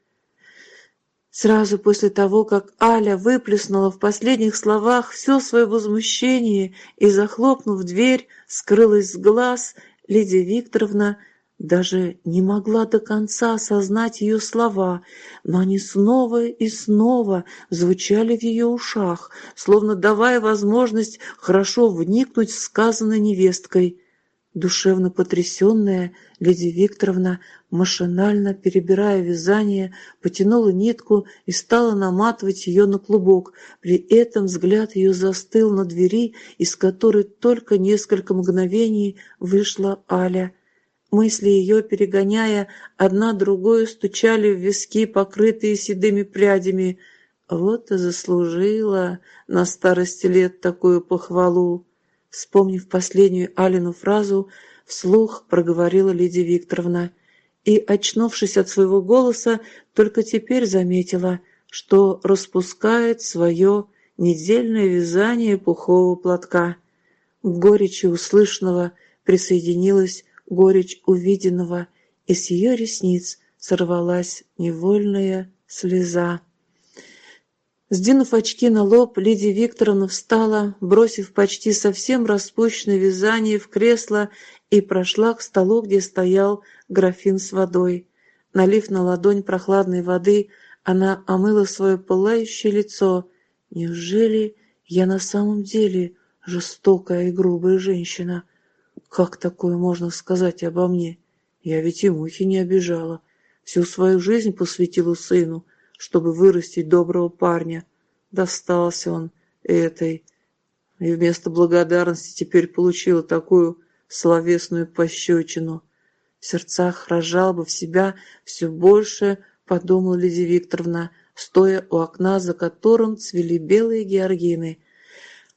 Сразу после того, как Аля выплеснула в последних словах все свое возмущение и, захлопнув дверь, скрылась с глаз, Лидия Викторовна даже не могла до конца осознать ее слова, но они снова и снова звучали в ее ушах, словно давая возможность хорошо вникнуть в сказанное невесткой. Душевно потрясенная Лидия Викторовна, машинально перебирая вязание, потянула нитку и стала наматывать ее на клубок. При этом взгляд ее застыл на двери, из которой только несколько мгновений вышла Аля – Мысли ее, перегоняя одна другую, стучали в виски, покрытые седыми прядями. Вот и заслужила на старости лет такую похвалу. Вспомнив последнюю Алину фразу, вслух проговорила Лидия Викторовна и, очнувшись от своего голоса, только теперь заметила, что распускает свое недельное вязание пухового платка. К горечи услышанного присоединилась горечь увиденного, и с ее ресниц сорвалась невольная слеза. Сдвинув очки на лоб, Лидия Викторовна встала, бросив почти совсем распущенное вязание в кресло и прошла к столу, где стоял графин с водой. Налив на ладонь прохладной воды, она омыла свое пылающее лицо. «Неужели я на самом деле жестокая и грубая женщина?» Как такое можно сказать обо мне? Я ведь и мухи не обижала. Всю свою жизнь посвятила сыну, чтобы вырастить доброго парня. Достался он этой. И вместо благодарности теперь получила такую словесную пощечину. В сердцах рожал бы в себя все больше, подумала Лидия Викторовна, стоя у окна, за которым цвели белые георгины –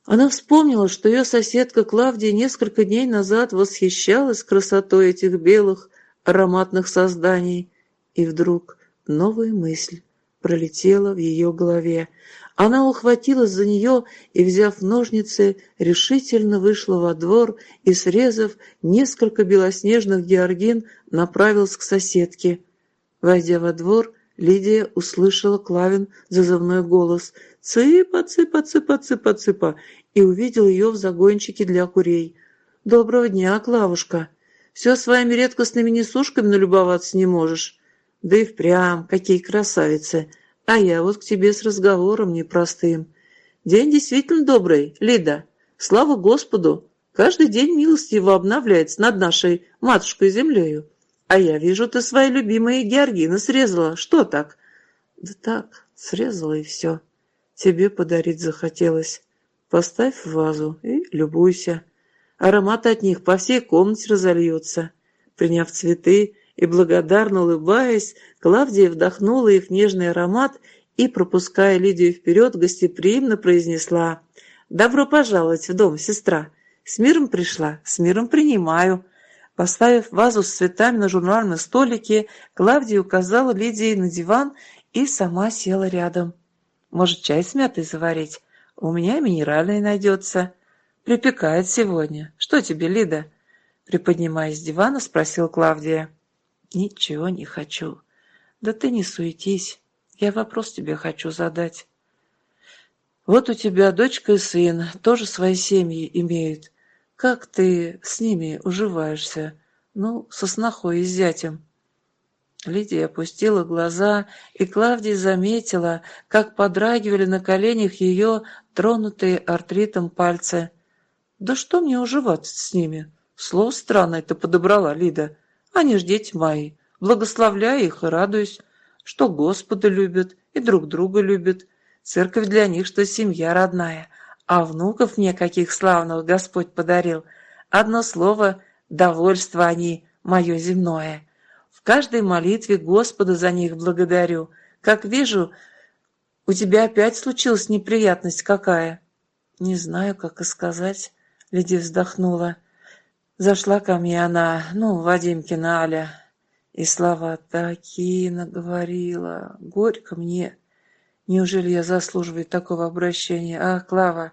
она вспомнила, что ее соседка Клавдия несколько дней назад восхищалась красотой этих белых ароматных созданий, и вдруг новая мысль пролетела в ее голове. Она ухватилась за нее и, взяв ножницы, решительно вышла во двор и, срезав несколько белоснежных георгин, направилась к соседке. Войдя во двор, Лидия услышала Клавин зазывной голос «Цыпа, цыпа, цыпа, цыпа, цыпа!» и увидел ее в загончике для курей. «Доброго дня, Клавушка! Все своими редкостными несушками налюбоваться не можешь? Да и впрямь, какие красавицы! А я вот к тебе с разговором непростым. День действительно добрый, Лида. Слава Господу! Каждый день милостиво обновляется над нашей матушкой землею. А я вижу, ты свои любимые георгины срезала. Что так? Да так, срезала и все. Тебе подарить захотелось. Поставь в вазу и любуйся. Аромат от них по всей комнате разольется. Приняв цветы и благодарно улыбаясь, Клавдия вдохнула их нежный аромат и, пропуская Лидию вперед, гостеприимно произнесла «Добро пожаловать в дом, сестра! С миром пришла, с миром принимаю!» Поставив вазу с цветами на журнальном столике, Клавдия указала Лидии на диван и сама села рядом. «Может, чай с мятой заварить? У меня минеральный найдется. Припекает сегодня. Что тебе, Лида?» Приподнимаясь с дивана, спросила Клавдия. «Ничего не хочу. Да ты не суетись. Я вопрос тебе хочу задать. Вот у тебя дочка и сын, тоже свои семьи имеют. Как ты с ними уживаешься? Ну, со снохой и зятем». Лидия опустила глаза, и Клавдия заметила, как подрагивали на коленях ее тронутые артритом пальцы. «Да что мне уживаться с ними? Слово странное ты подобрала, Лида. Они ж дети мои. Благословляю их и радуюсь, что Господа любят и друг друга любят. Церковь для них, что семья родная. А внуков мне каких славных Господь подарил. Одно слово — довольство они, мое земное». Каждой молитве Господа за них благодарю. Как вижу, у тебя опять случилась неприятность какая. Не знаю, как и сказать. Лидия вздохнула. Зашла ко мне она, ну, Вадимкина Аля, и слова такие наговорила. Горько мне. Неужели я заслуживаю такого обращения? А, Клава,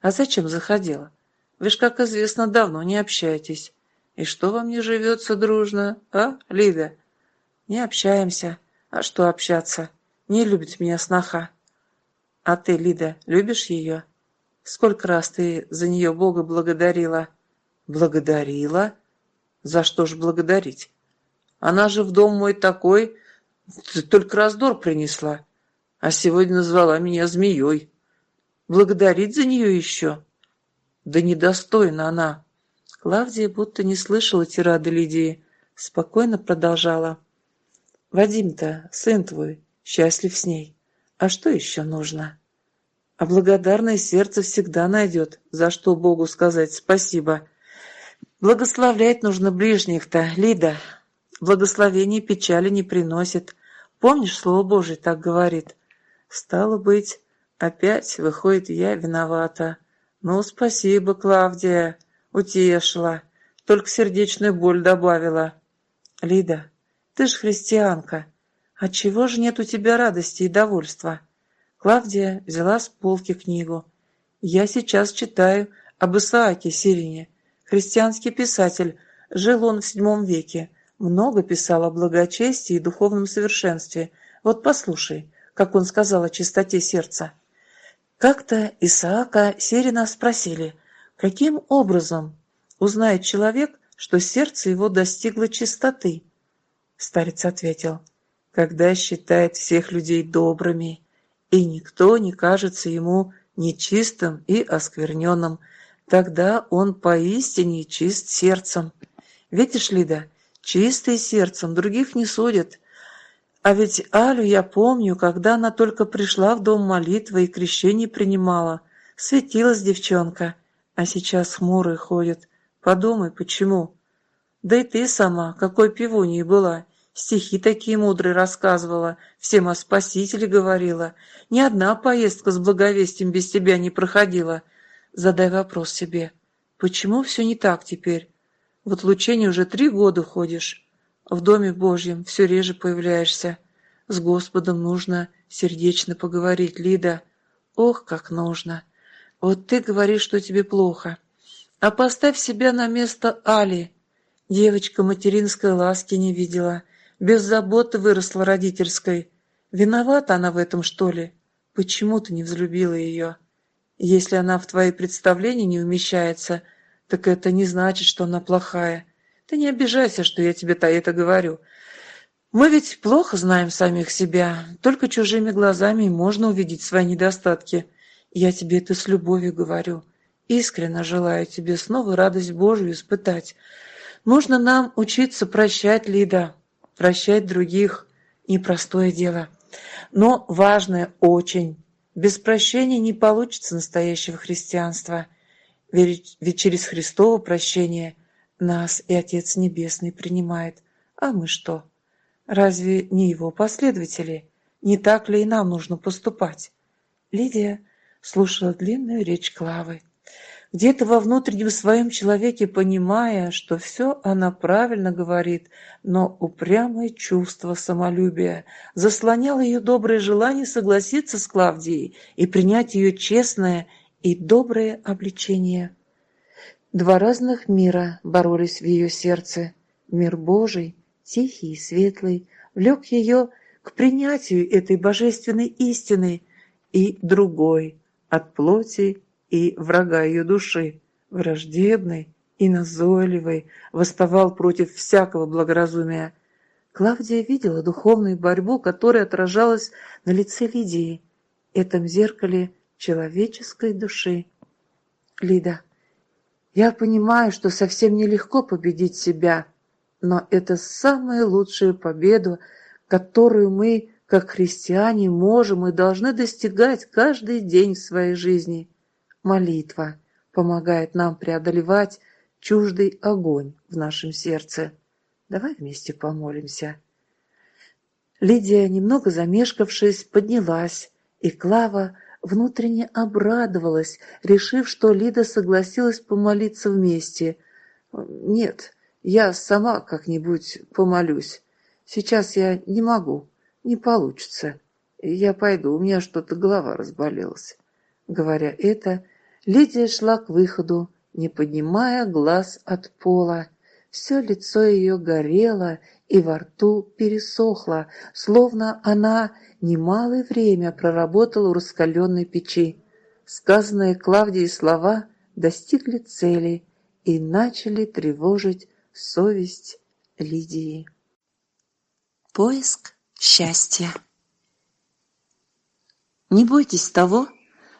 а зачем заходила? Вы ж, как известно, давно не общаетесь. И что вам не живется дружно, а, Лида? Не общаемся. А что общаться? Не любит меня сноха. А ты, Лида, любишь ее? Сколько раз ты за нее Бога благодарила? Благодарила? За что ж благодарить? Она же в дом мой такой, только раздор принесла. А сегодня назвала меня змеей. Благодарить за нее еще? Да недостойна она. Клавдия будто не слышала тирады Лидии, спокойно продолжала. «Вадим-то, сын твой, счастлив с ней. А что еще нужно?» «А благодарное сердце всегда найдет, за что Богу сказать спасибо. Благословлять нужно ближних-то, Лида. Благословение печали не приносит. Помнишь, Слово Божие так говорит? Стало быть, опять, выходит, я виновата. Ну, спасибо, Клавдия». Утешила, только сердечную боль добавила. Лида, ты ж христианка. Отчего же нет у тебя радости и довольства? Клавдия взяла с полки книгу. Я сейчас читаю об Исааке Сирине. Христианский писатель. Жил он в седьмом веке. Много писал о благочестии и духовном совершенстве. Вот послушай, как он сказал о чистоте сердца. Как-то Исаака Сирина спросили, Каким образом узнает человек, что сердце его достигло чистоты? Старец ответил, когда считает всех людей добрыми, и никто не кажется ему нечистым и оскверненным, тогда он поистине чист сердцем. Видишь, Лида, чистый сердцем других не судят. А ведь Алю я помню, когда она только пришла в дом молитвы и крещение принимала. Светилась девчонка а сейчас хмурый ходит. Подумай, почему? Да и ты сама, какой пивуньей была. Стихи такие мудрые рассказывала, всем о спасителе говорила. Ни одна поездка с благовестием без тебя не проходила. Задай вопрос себе. Почему все не так теперь? В отлучении уже три года ходишь. В Доме Божьем все реже появляешься. С Господом нужно сердечно поговорить, Лида. Ох, как нужно. Вот ты говоришь, что тебе плохо. А поставь себя на место Али. Девочка материнской ласки не видела. Без заботы выросла родительской. Виновата она в этом, что ли? Почему ты не взлюбила ее? Если она в твои представления не умещается, так это не значит, что она плохая. Ты не обижайся, что я тебе-то это говорю. Мы ведь плохо знаем самих себя. Только чужими глазами можно увидеть свои недостатки – я тебе это с любовью говорю. искренне желаю тебе снова радость Божию испытать. Нужно нам учиться прощать, Лида, прощать других. Непростое дело. Но важное очень. Без прощения не получится настоящего христианства. Ведь через Христово прощение нас и Отец Небесный принимает. А мы что? Разве не его последователи? Не так ли и нам нужно поступать? Лидия слушала длинную речь Клавы. Где-то во внутреннем своем человеке, понимая, что все она правильно говорит, но упрямое чувство самолюбия заслоняло ее доброе желание согласиться с Клавдией и принять ее честное и доброе обличение. Два разных мира боролись в ее сердце. Мир Божий, тихий и светлый, влек ее к принятию этой божественной истины, и другой, от плоти и врага ее души, враждебный и назойливый, восставал против всякого благоразумия. Клавдия видела духовную борьбу, которая отражалась на лице Лидии, этом зеркале человеческой души. Лида, я понимаю, что совсем нелегко победить себя, но это самая лучшая победа, которую мы, как христиане, можем и должны достигать каждый день в своей жизни. Молитва помогает нам преодолевать чуждый огонь в нашем сердце. Давай вместе помолимся. Лидия, немного замешкавшись, поднялась, и Клава внутренне обрадовалась, решив, что Лида согласилась помолиться вместе. «Нет, я сама как-нибудь помолюсь. Сейчас я не могу, не получится. Я пойду, у меня что-то голова разболелась». Говоря это, Лидия шла к выходу, не поднимая глаз от пола. Все лицо ее горело и во рту пересохло, словно она немалое время проработала у раскаленной печи. Сказанные Клавдией слова достигли цели и начали тревожить совесть Лидии. Поиск счастья Не бойтесь того,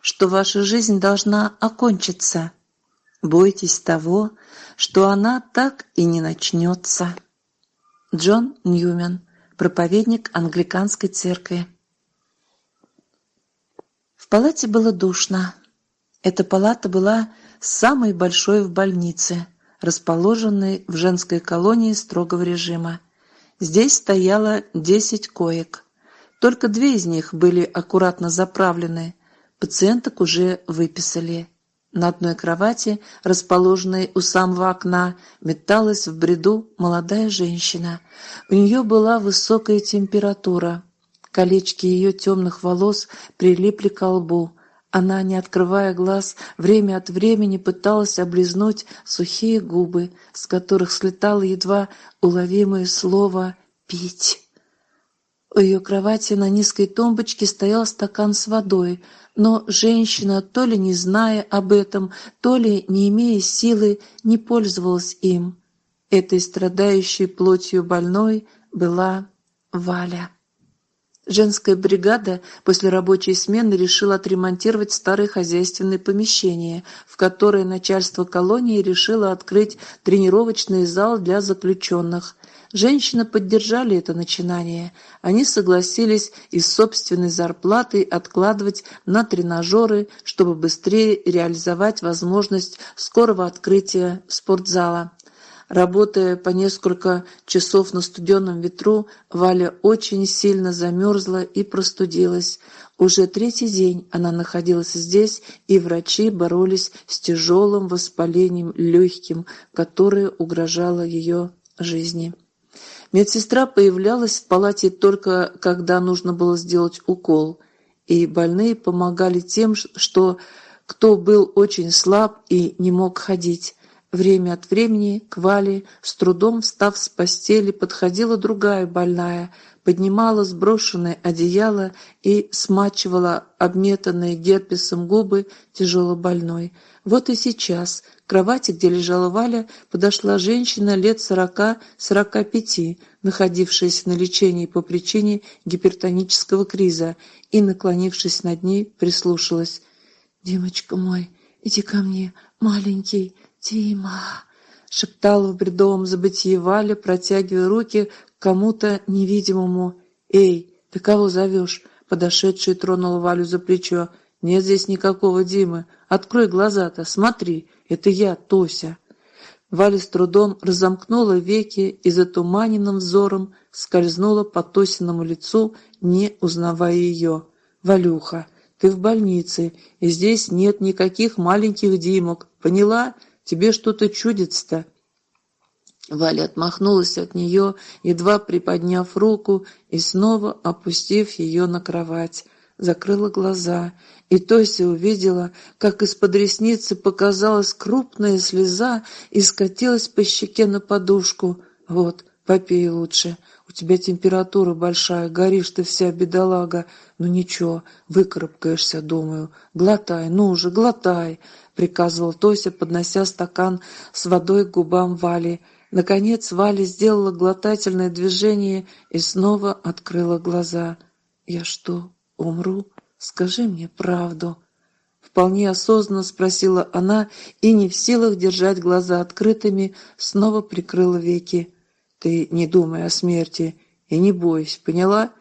что ваша жизнь должна окончиться. Бойтесь того, что она так и не начнется. Джон Ньюмен, проповедник англиканской церкви. В палате было душно. Эта палата была самой большой в больнице, расположенной в женской колонии строгого режима. Здесь стояло десять коек. Только две из них были аккуратно заправлены, Пациенток уже выписали. На одной кровати, расположенной у самого окна, металась в бреду молодая женщина. У нее была высокая температура. Колечки ее темных волос прилипли к лбу. Она, не открывая глаз, время от времени пыталась облизнуть сухие губы, с которых слетало едва уловимое слово «пить». У ее кровати на низкой тумбочке стоял стакан с водой, но женщина, то ли не зная об этом, то ли не имея силы, не пользовалась им. Этой страдающей плотью больной была Валя. Женская бригада после рабочей смены решила отремонтировать старые хозяйственные помещения, в которые начальство колонии решило открыть тренировочный зал для заключенных. Женщины поддержали это начинание. Они согласились из собственной зарплаты откладывать на тренажеры, чтобы быстрее реализовать возможность скорого открытия спортзала. Работая по несколько часов на студенном ветру, Валя очень сильно замерзла и простудилась. Уже третий день она находилась здесь, и врачи боролись с тяжелым воспалением легким, которое угрожало ее жизни. Медсестра появлялась в палате только когда нужно было сделать укол, и больные помогали тем, что кто был очень слаб и не мог ходить. Время от времени к Вале, с трудом встав с постели, подходила другая больная, поднимала сброшенное одеяло и смачивала обметанные герпесом губы тяжело больной. Вот и сейчас к кровати, где лежала Валя, подошла женщина лет сорока-сорока пяти, находившаяся на лечении по причине гипертонического криза, и, наклонившись над ней, прислушалась. «Димочка мой, иди ко мне, маленький Дима!» шептала в бредовом забытии Валя, протягивая руки к кому-то невидимому. «Эй, ты кого зовешь?» Подошедший тронул Валю за плечо. «Нет здесь никакого Димы. Открой глаза-то, смотри, это я, Тося». Валя с трудом разомкнула веки и затуманенным взором скользнула по Тосиному лицу, не узнавая ее. «Валюха, ты в больнице, и здесь нет никаких маленьких Димок. Поняла? Тебе что-то чудится-то». Валя отмахнулась от нее, едва приподняв руку и снова опустив ее на кровать. Закрыла глаза, и Тося увидела, как из-под ресницы показалась крупная слеза и скатилась по щеке на подушку. «Вот, попей лучше. У тебя температура большая, горишь ты вся, бедолага. Ну ничего, выкарабкаешься, думаю. Глотай, ну уже, глотай!» — приказывал Тося, поднося стакан с водой к губам Вали. Наконец Валя сделала глотательное движение и снова открыла глаза. «Я что, умру? Скажи мне правду». Вполне осознанно спросила она и, не в силах держать глаза открытыми, снова прикрыла веки. «Ты не думай о смерти и не бойся, поняла?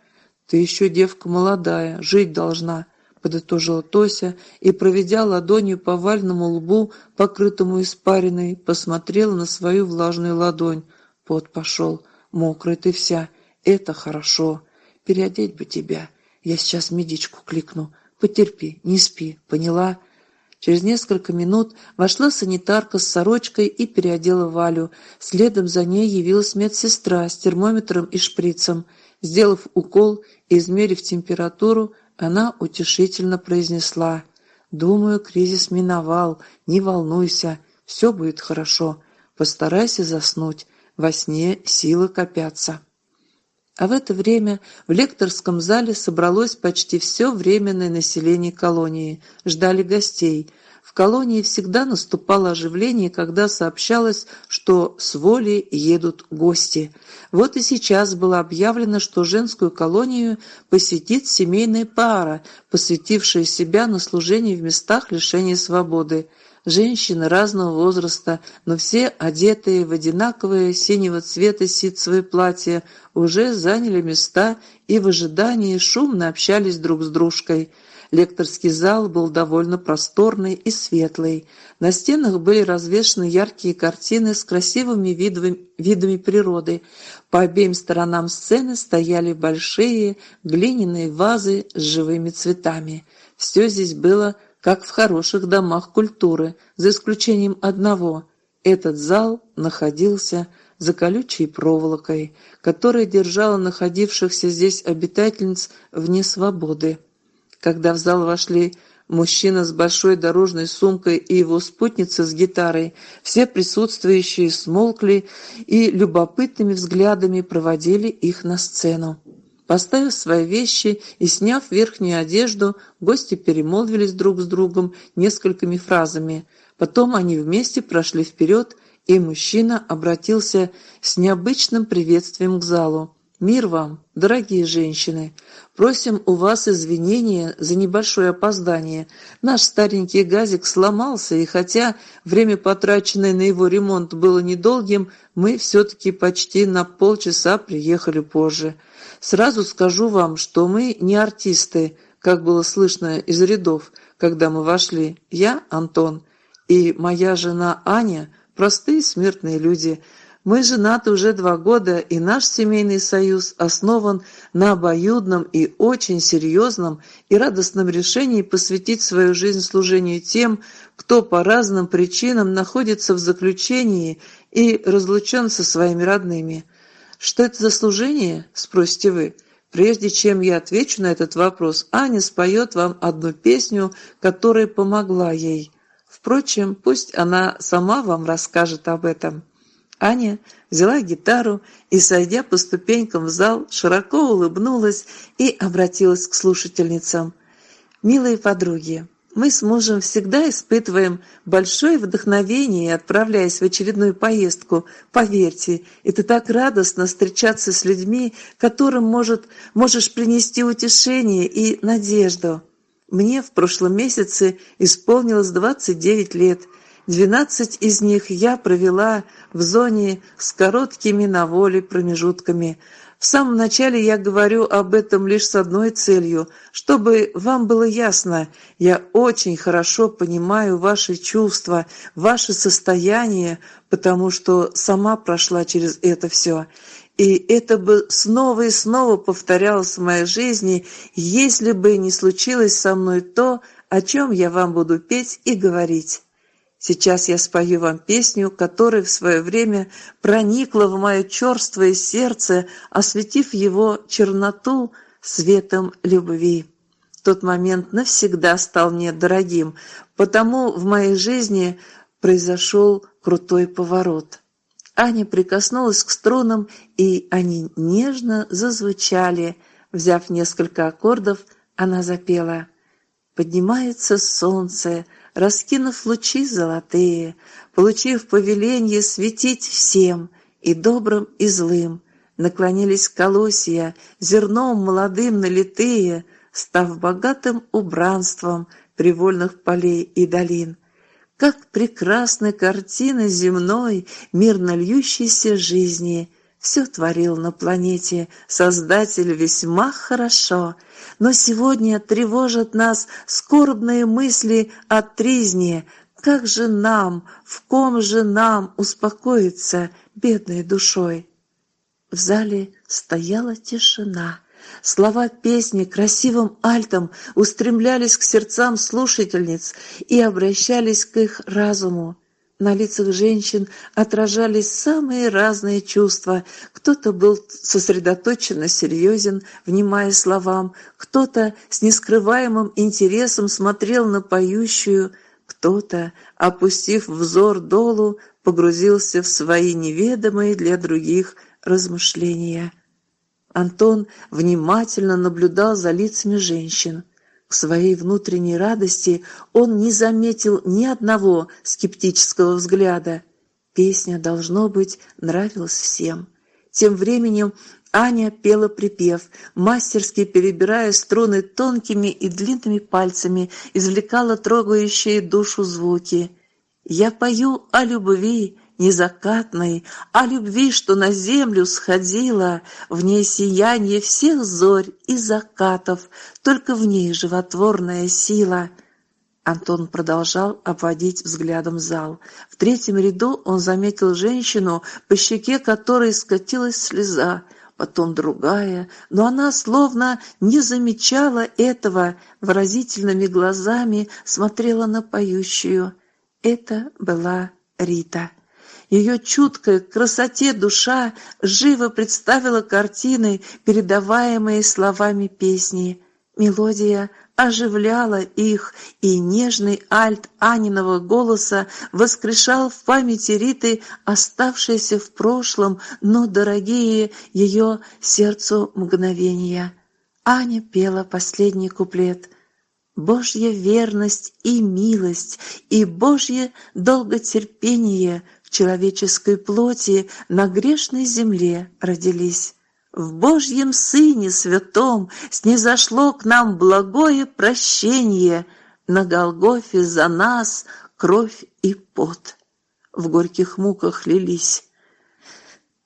Ты еще девка молодая, жить должна». — подытожила Тося и, проведя ладонью по вальному лбу, покрытому испариной, посмотрела на свою влажную ладонь. Пот пошел. Мокрая ты вся. Это хорошо. Переодеть бы тебя. Я сейчас медичку кликну. Потерпи, не спи, поняла?» Через несколько минут вошла санитарка с сорочкой и переодела Валю. Следом за ней явилась медсестра с термометром и шприцем. Сделав укол и измерив температуру, она утешительно произнесла, «Думаю, кризис миновал, не волнуйся, все будет хорошо. Постарайся заснуть, во сне силы копятся». А в это время в лекторском зале собралось почти все временное население колонии. Ждали гостей. В колонии всегда наступало оживление, когда сообщалось, что с воли едут гости. Вот и сейчас было объявлено, что женскую колонию посетит семейная пара, посвятившая себя на служение в местах лишения свободы. Женщины разного возраста, но все одетые в одинаковые синего цвета ситцевые платья, уже заняли места и в ожидании шумно общались друг с дружкой – Лекторский зал был довольно просторный и светлый. На стенах были развешаны яркие картины с красивыми видами, видами природы. По обеим сторонам сцены стояли большие глиняные вазы с живыми цветами. Все здесь было как в хороших домах культуры, за исключением одного. Этот зал находился за колючей проволокой, которая держала находившихся здесь обитательниц вне свободы. Когда в зал вошли мужчина с большой дорожной сумкой и его спутница с гитарой, все присутствующие смолкли и любопытными взглядами проводили их на сцену. Поставив свои вещи и сняв верхнюю одежду, гости перемолвились друг с другом несколькими фразами. Потом они вместе прошли вперед, и мужчина обратился с необычным приветствием к залу. Мир вам, дорогие женщины! Просим у вас извинения за небольшое опоздание. Наш старенький газик сломался, и хотя время, потраченное на его ремонт, было недолгим, мы все-таки почти на полчаса приехали позже. Сразу скажу вам, что мы не артисты, как было слышно из рядов, когда мы вошли. Я, Антон, и моя жена Аня – простые смертные люди – мы женаты уже два года, и наш семейный союз основан на обоюдном и очень серьезном и радостном решении посвятить свою жизнь служению тем, кто по разным причинам находится в заключении и разлучен со своими родными. Что это за служение, спросите вы? Прежде чем я отвечу на этот вопрос, Аня споет вам одну песню, которая помогла ей. Впрочем, пусть она сама вам расскажет об этом. Аня взяла гитару и, сойдя по ступенькам в зал, широко улыбнулась и обратилась к слушательницам. «Милые подруги, мы с мужем всегда испытываем большое вдохновение, отправляясь в очередную поездку. Поверьте, это так радостно встречаться с людьми, которым может, можешь принести утешение и надежду. Мне в прошлом месяце исполнилось 29 лет. 12 из них я провела в зоне с короткими на воле промежутками. В самом начале я говорю об этом лишь с одной целью, чтобы вам было ясно, я очень хорошо понимаю ваши чувства, ваше состояние, потому что сама прошла через это все. И это бы снова и снова повторялось в моей жизни, если бы не случилось со мной то, о чем я вам буду петь и говорить. Сейчас я спою вам песню, которая в свое время проникла в мое черствое сердце, осветив его черноту светом любви. Тот момент навсегда стал мне дорогим, потому в моей жизни произошел крутой поворот. Аня прикоснулась к струнам, и они нежно зазвучали. Взяв несколько аккордов, она запела «Поднимается солнце», раскинув лучи золотые, получив повеление светить всем, и добрым, и злым, наклонились колосья, зерном молодым налитые, став богатым убранством привольных полей и долин. Как прекрасны картины земной, мирно льющейся жизни — все творил на планете Создатель весьма хорошо, но сегодня тревожат нас скорбные мысли о тризне. Как же нам, в ком же нам успокоиться бедной душой? В зале стояла тишина. Слова песни красивым альтом устремлялись к сердцам слушательниц и обращались к их разуму. На лицах женщин отражались самые разные чувства. Кто-то был сосредоточенно серьезен, внимая словам, кто-то с нескрываемым интересом смотрел на поющую, кто-то, опустив взор долу, погрузился в свои неведомые для других размышления. Антон внимательно наблюдал за лицами женщин. К своей внутренней радости он не заметил ни одного скептического взгляда. Песня, должно быть, нравилась всем. Тем временем Аня пела припев, мастерски перебирая струны тонкими и длинными пальцами, извлекала трогающие душу звуки. «Я пою о любви, незакатной, о любви, что на землю сходила, в ней сияние всех зорь и закатов, только в ней животворная сила. Антон продолжал обводить взглядом зал. В третьем ряду он заметил женщину, по щеке которой скатилась слеза, потом другая, но она словно не замечала этого, выразительными глазами смотрела на поющую. Это была Рита. Ее чуткая к красоте душа живо представила картины, передаваемые словами песни. Мелодия оживляла их, и нежный альт Аниного голоса воскрешал в памяти Риты оставшиеся в прошлом, но дорогие ее сердцу мгновения. Аня пела последний куплет — Божья верность и милость, и Божье долготерпение человеческой плоти на грешной земле родились. В Божьем Сыне Святом снизошло к нам благое прощение, на Голгофе за нас кровь и пот. В горьких муках лились.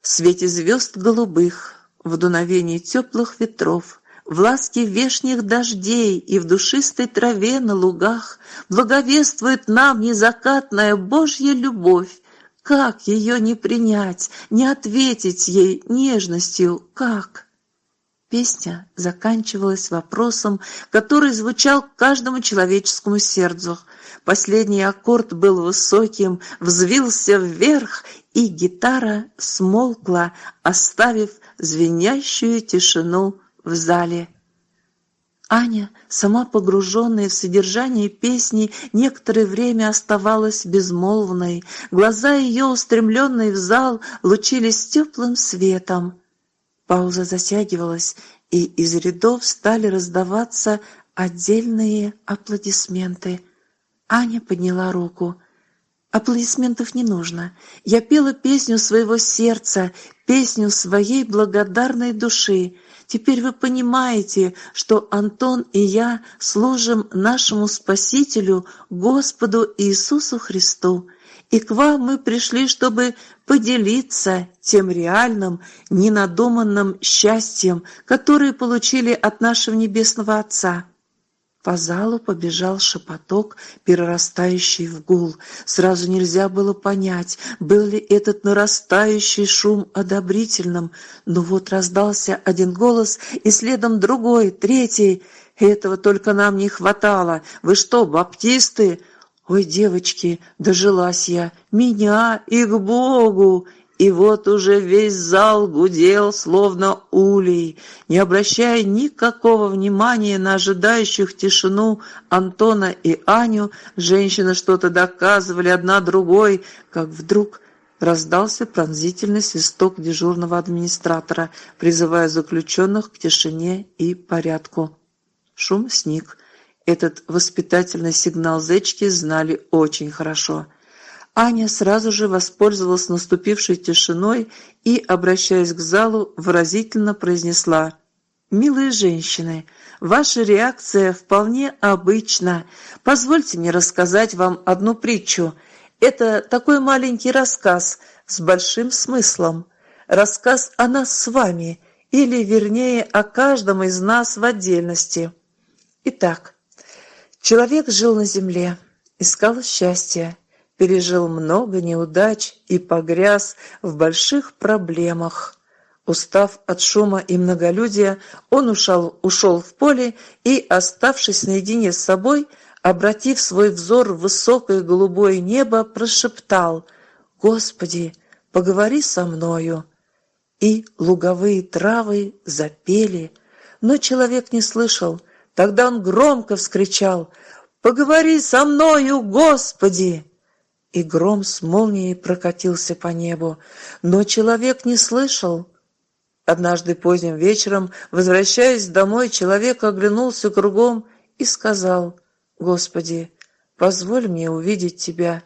В свете звезд голубых, в дуновении теплых ветров, в ласке вешних дождей и в душистой траве на лугах благовествует нам незакатная Божья любовь, как ее не принять, не ответить ей нежностью, как? Песня заканчивалась вопросом, который звучал каждому человеческому сердцу. Последний аккорд был высоким, взвился вверх, и гитара смолкла, оставив звенящую тишину в зале. Аня, сама погруженная в содержание песни, некоторое время оставалась безмолвной. Глаза ее, устремленные в зал, лучились теплым светом. Пауза затягивалась, и из рядов стали раздаваться отдельные аплодисменты. Аня подняла руку. Аплодисментов не нужно. Я пела песню своего сердца, песню своей благодарной души. Теперь вы понимаете, что Антон и я служим нашему Спасителю, Господу Иисусу Христу, и к вам мы пришли, чтобы поделиться тем реальным, ненадуманным счастьем, которое получили от нашего Небесного Отца. По залу побежал шепоток, перерастающий в гул. Сразу нельзя было понять, был ли этот нарастающий шум одобрительным, но вот раздался один голос, и следом другой, третий. «Этого только нам не хватало! Вы что, баптисты?» «Ой, девочки, дожилась я! Меня и к Богу!» И вот уже весь зал гудел, словно улей, не обращая никакого внимания на ожидающих тишину Антона и Аню, женщины что-то доказывали одна другой, как вдруг раздался пронзительный свисток дежурного администратора, призывая заключенных к тишине и порядку. Шум сник. Этот воспитательный сигнал зечки знали очень хорошо – Аня сразу же воспользовалась наступившей тишиной и, обращаясь к залу, выразительно произнесла «Милые женщины, ваша реакция вполне обычна. Позвольте мне рассказать вам одну притчу. Это такой маленький рассказ с большим смыслом. Рассказ о нас с вами, или, вернее, о каждом из нас в отдельности. Итак, человек жил на земле, искал счастья, пережил много неудач и погряз в больших проблемах. Устав от шума и многолюдия, он ушел, ушел в поле и, оставшись наедине с собой, обратив свой взор в высокое голубое небо, прошептал «Господи, поговори со мною!» И луговые травы запели, но человек не слышал. Тогда он громко вскричал «Поговори со мною, Господи!» И гром с молнией прокатился по небу, но человек не слышал. Однажды поздним вечером, возвращаясь домой, человек оглянулся кругом и сказал, «Господи, позволь мне увидеть Тебя».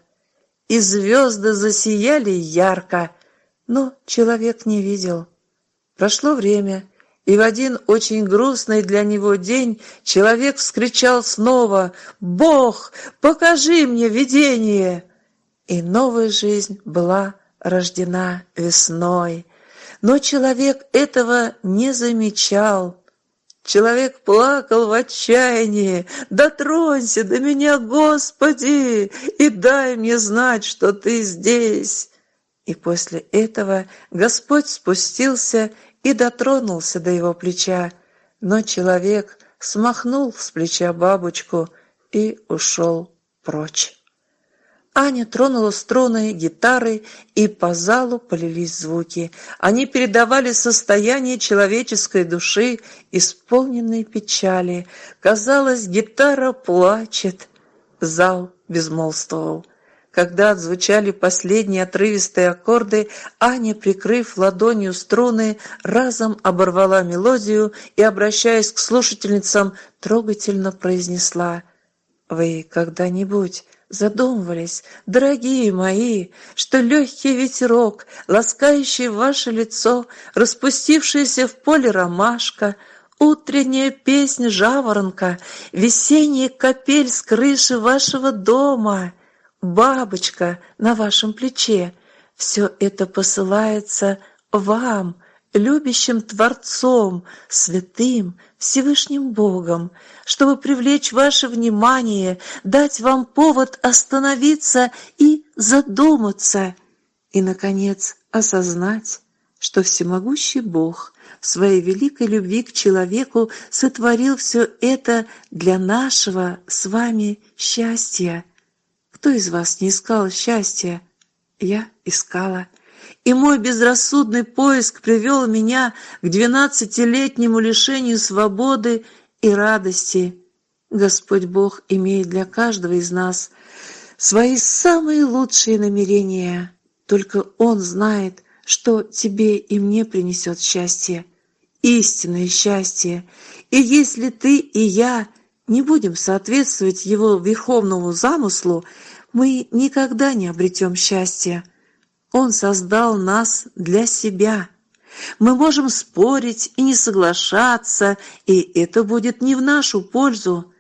И звезды засияли ярко, но человек не видел. Прошло время, и в один очень грустный для него день человек вскричал снова «Бог, покажи мне видение!» И новая жизнь была рождена весной. Но человек этого не замечал. Человек плакал в отчаянии. «Дотронься до меня, Господи, и дай мне знать, что Ты здесь!» И после этого Господь спустился и дотронулся до его плеча, но человек смахнул с плеча бабочку и ушел прочь. Аня тронула струны гитары, и по залу полились звуки. Они передавали состояние человеческой души, исполненной печали. Казалось, гитара плачет. Зал безмолвствовал. Когда отзвучали последние отрывистые аккорды, Аня, прикрыв ладонью струны, разом оборвала мелодию и, обращаясь к слушательницам, трогательно произнесла «Вы когда-нибудь задумывались, дорогие мои, что легкий ветерок, ласкающий ваше лицо, распустившаяся в поле ромашка, утренняя песня жаворонка, весенняя капель с крыши вашего дома, бабочка на вашем плече, все это посылается вам, любящим Творцом, святым, Всевышним Богом, чтобы привлечь ваше внимание, дать вам повод остановиться и задуматься, и, наконец, осознать, что всемогущий Бог в своей великой любви к человеку сотворил все это для нашего с вами счастья. Кто из вас не искал счастья? Я искала и мой безрассудный поиск привел меня к двенадцатилетнему лишению свободы и радости. Господь Бог имеет для каждого из нас свои самые лучшие намерения. Только Он знает, что тебе и мне принесет счастье, истинное счастье. И если ты и я не будем соответствовать Его верховному замыслу, мы никогда не обретем счастья. Он создал нас для себя. Мы можем спорить и не соглашаться, и это будет не в нашу пользу.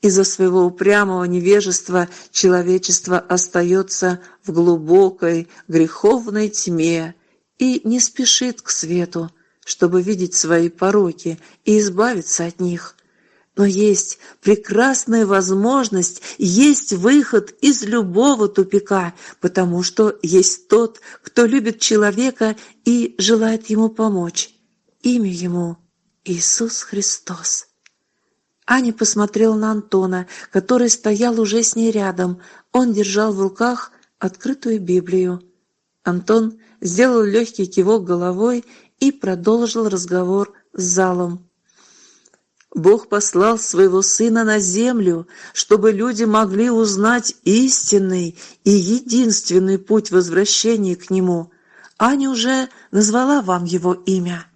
Из-за своего упрямого невежества человечество остается в глубокой греховной тьме и не спешит к свету, чтобы видеть свои пороки и избавиться от них. Но есть прекрасная возможность, есть выход из любого тупика, потому что есть тот, кто любит человека и желает ему помочь. Имя ему – Иисус Христос. Аня посмотрела на Антона, который стоял уже с ней рядом. Он держал в руках открытую Библию. Антон сделал легкий кивок головой и продолжил разговор с залом. Бог послал своего Сына на землю, чтобы люди могли узнать истинный и единственный путь возвращения к Нему. Аня уже назвала вам Его имя.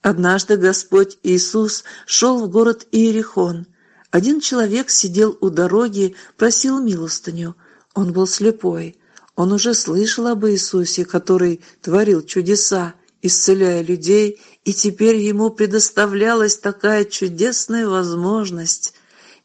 Однажды Господь Иисус шел в город Иерихон. Один человек сидел у дороги, просил милостыню. Он был слепой. Он уже слышал об Иисусе, который творил чудеса, исцеляя людей и теперь ему предоставлялась такая чудесная возможность.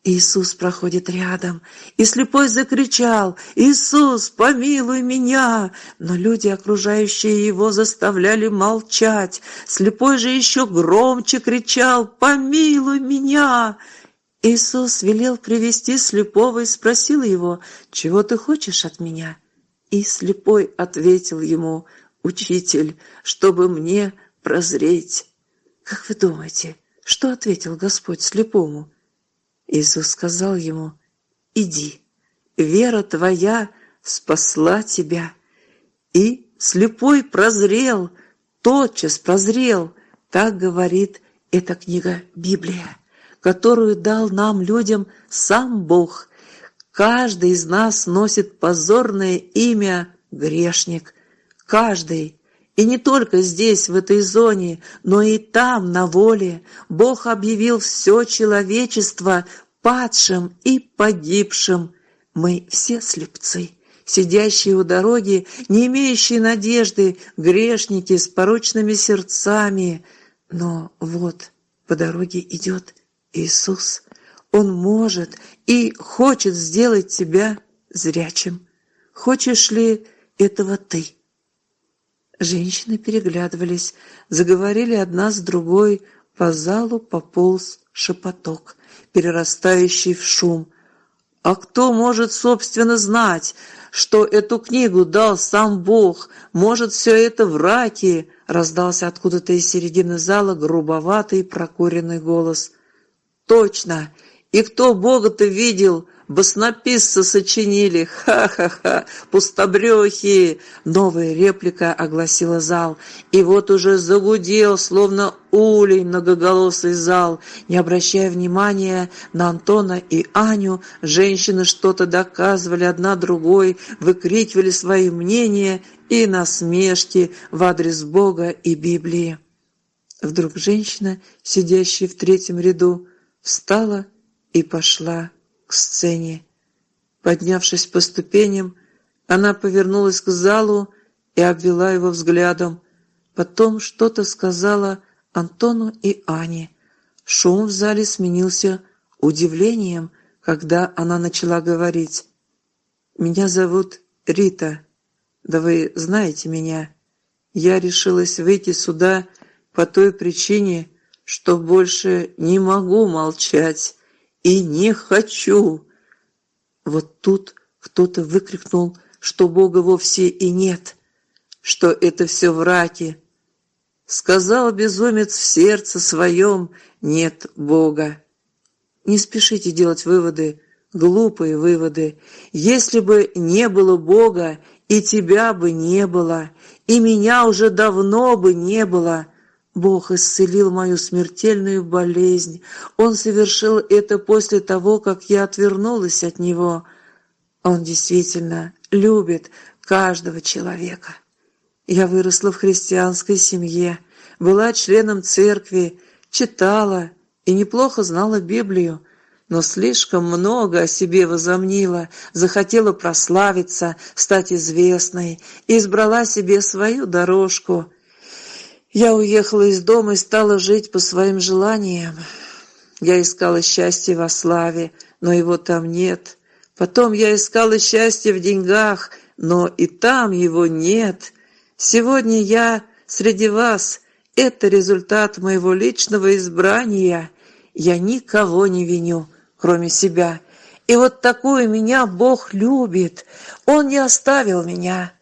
Иисус проходит рядом, и слепой закричал «Иисус, помилуй меня!» Но люди, окружающие его, заставляли молчать. Слепой же еще громче кричал «Помилуй меня!» Иисус велел привести слепого и спросил его «Чего ты хочешь от меня?» И слепой ответил ему «Учитель, чтобы мне прозреть. Как вы думаете, что ответил Господь слепому? Иисус сказал ему, «Иди, вера твоя спасла тебя». И слепой прозрел, тотчас прозрел, так говорит эта книга Библия, которую дал нам, людям, сам Бог. Каждый из нас носит позорное имя грешник. Каждый. И не только здесь, в этой зоне, но и там, на воле, Бог объявил все человечество падшим и погибшим. Мы все слепцы, сидящие у дороги, не имеющие надежды, грешники с порочными сердцами. Но вот по дороге идет Иисус. Он может и хочет сделать тебя зрячим. Хочешь ли этого ты? Женщины переглядывались, заговорили одна с другой, по залу пополз шепоток, перерастающий в шум. А кто может, собственно, знать, что эту книгу дал сам Бог? Может, все это враки? Раздался откуда-то из середины зала грубоватый прокуренный голос. Точно! И кто Бога-то видел? Баснописцы сочинили, ха-ха-ха, пустобрехи!» Новая реплика огласила зал, и вот уже загудел, словно улей многоголосый зал. Не обращая внимания на Антона и Аню, женщины что-то доказывали одна другой, выкрикивали свои мнения и насмешки в адрес Бога и Библии. Вдруг женщина, сидящая в третьем ряду, встала и пошла сцене. Поднявшись по ступеням, она повернулась к залу и обвела его взглядом. Потом что-то сказала Антону и Ане. Шум в зале сменился удивлением, когда она начала говорить. «Меня зовут Рита. Да вы знаете меня. Я решилась выйти сюда по той причине, что больше не могу молчать и не хочу!» Вот тут кто-то выкрикнул, что Бога вовсе и нет, что это все враки. Сказал безумец в сердце своем «нет Бога». Не спешите делать выводы, глупые выводы. Если бы не было Бога, и тебя бы не было, и меня уже давно бы не было – Бог исцелил мою смертельную болезнь. Он совершил это после того, как я отвернулась от Него. Он действительно любит каждого человека. Я выросла в христианской семье, была членом церкви, читала и неплохо знала Библию, но слишком много о себе возомнила, захотела прославиться, стать известной и избрала себе свою дорожку – Я уехала из дома и стала жить по своим желаниям. Я искала счастье во славе, но его там нет. Потом я искала счастье в деньгах, но и там его нет. Сегодня я среди вас. Это результат моего личного избрания. Я никого не виню, кроме себя. И вот такую меня Бог любит. Он не оставил меня.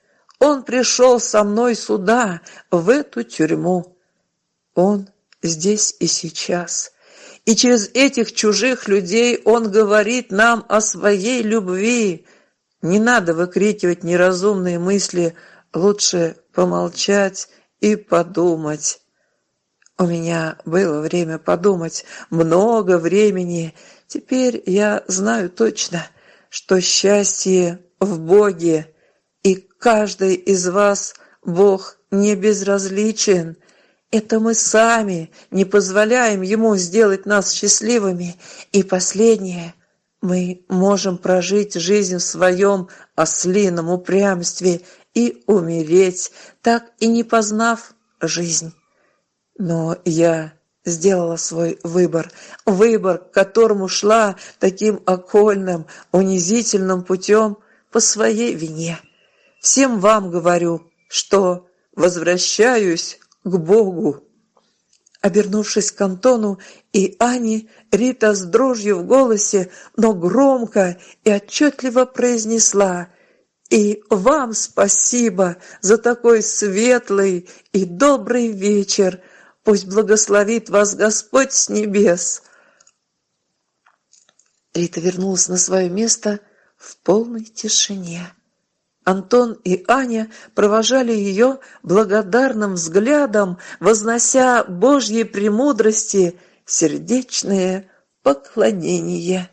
Он пришел со мной сюда, в эту тюрьму. Он здесь и сейчас. И через этих чужих людей Он говорит нам о своей любви. Не надо выкрикивать неразумные мысли, лучше помолчать и подумать. У меня было время подумать, много времени. Теперь я знаю точно, что счастье в Боге, и каждый из вас Бог не безразличен. Это мы сами не позволяем Ему сделать нас счастливыми. И последнее, мы можем прожить жизнь в своем ослином упрямстве и умереть, так и не познав жизнь. Но я сделала свой выбор, выбор, к которому шла таким окольным, унизительным путем по своей вине. Всем вам говорю, что возвращаюсь к Богу. Обернувшись к Антону и Ане, Рита с дрожью в голосе, но громко и отчетливо произнесла «И вам спасибо за такой светлый и добрый вечер. Пусть благословит вас Господь с небес». Рита вернулась на свое место в полной тишине. Антон и Аня провожали ее благодарным взглядом, вознося Божьей премудрости сердечное поклонение.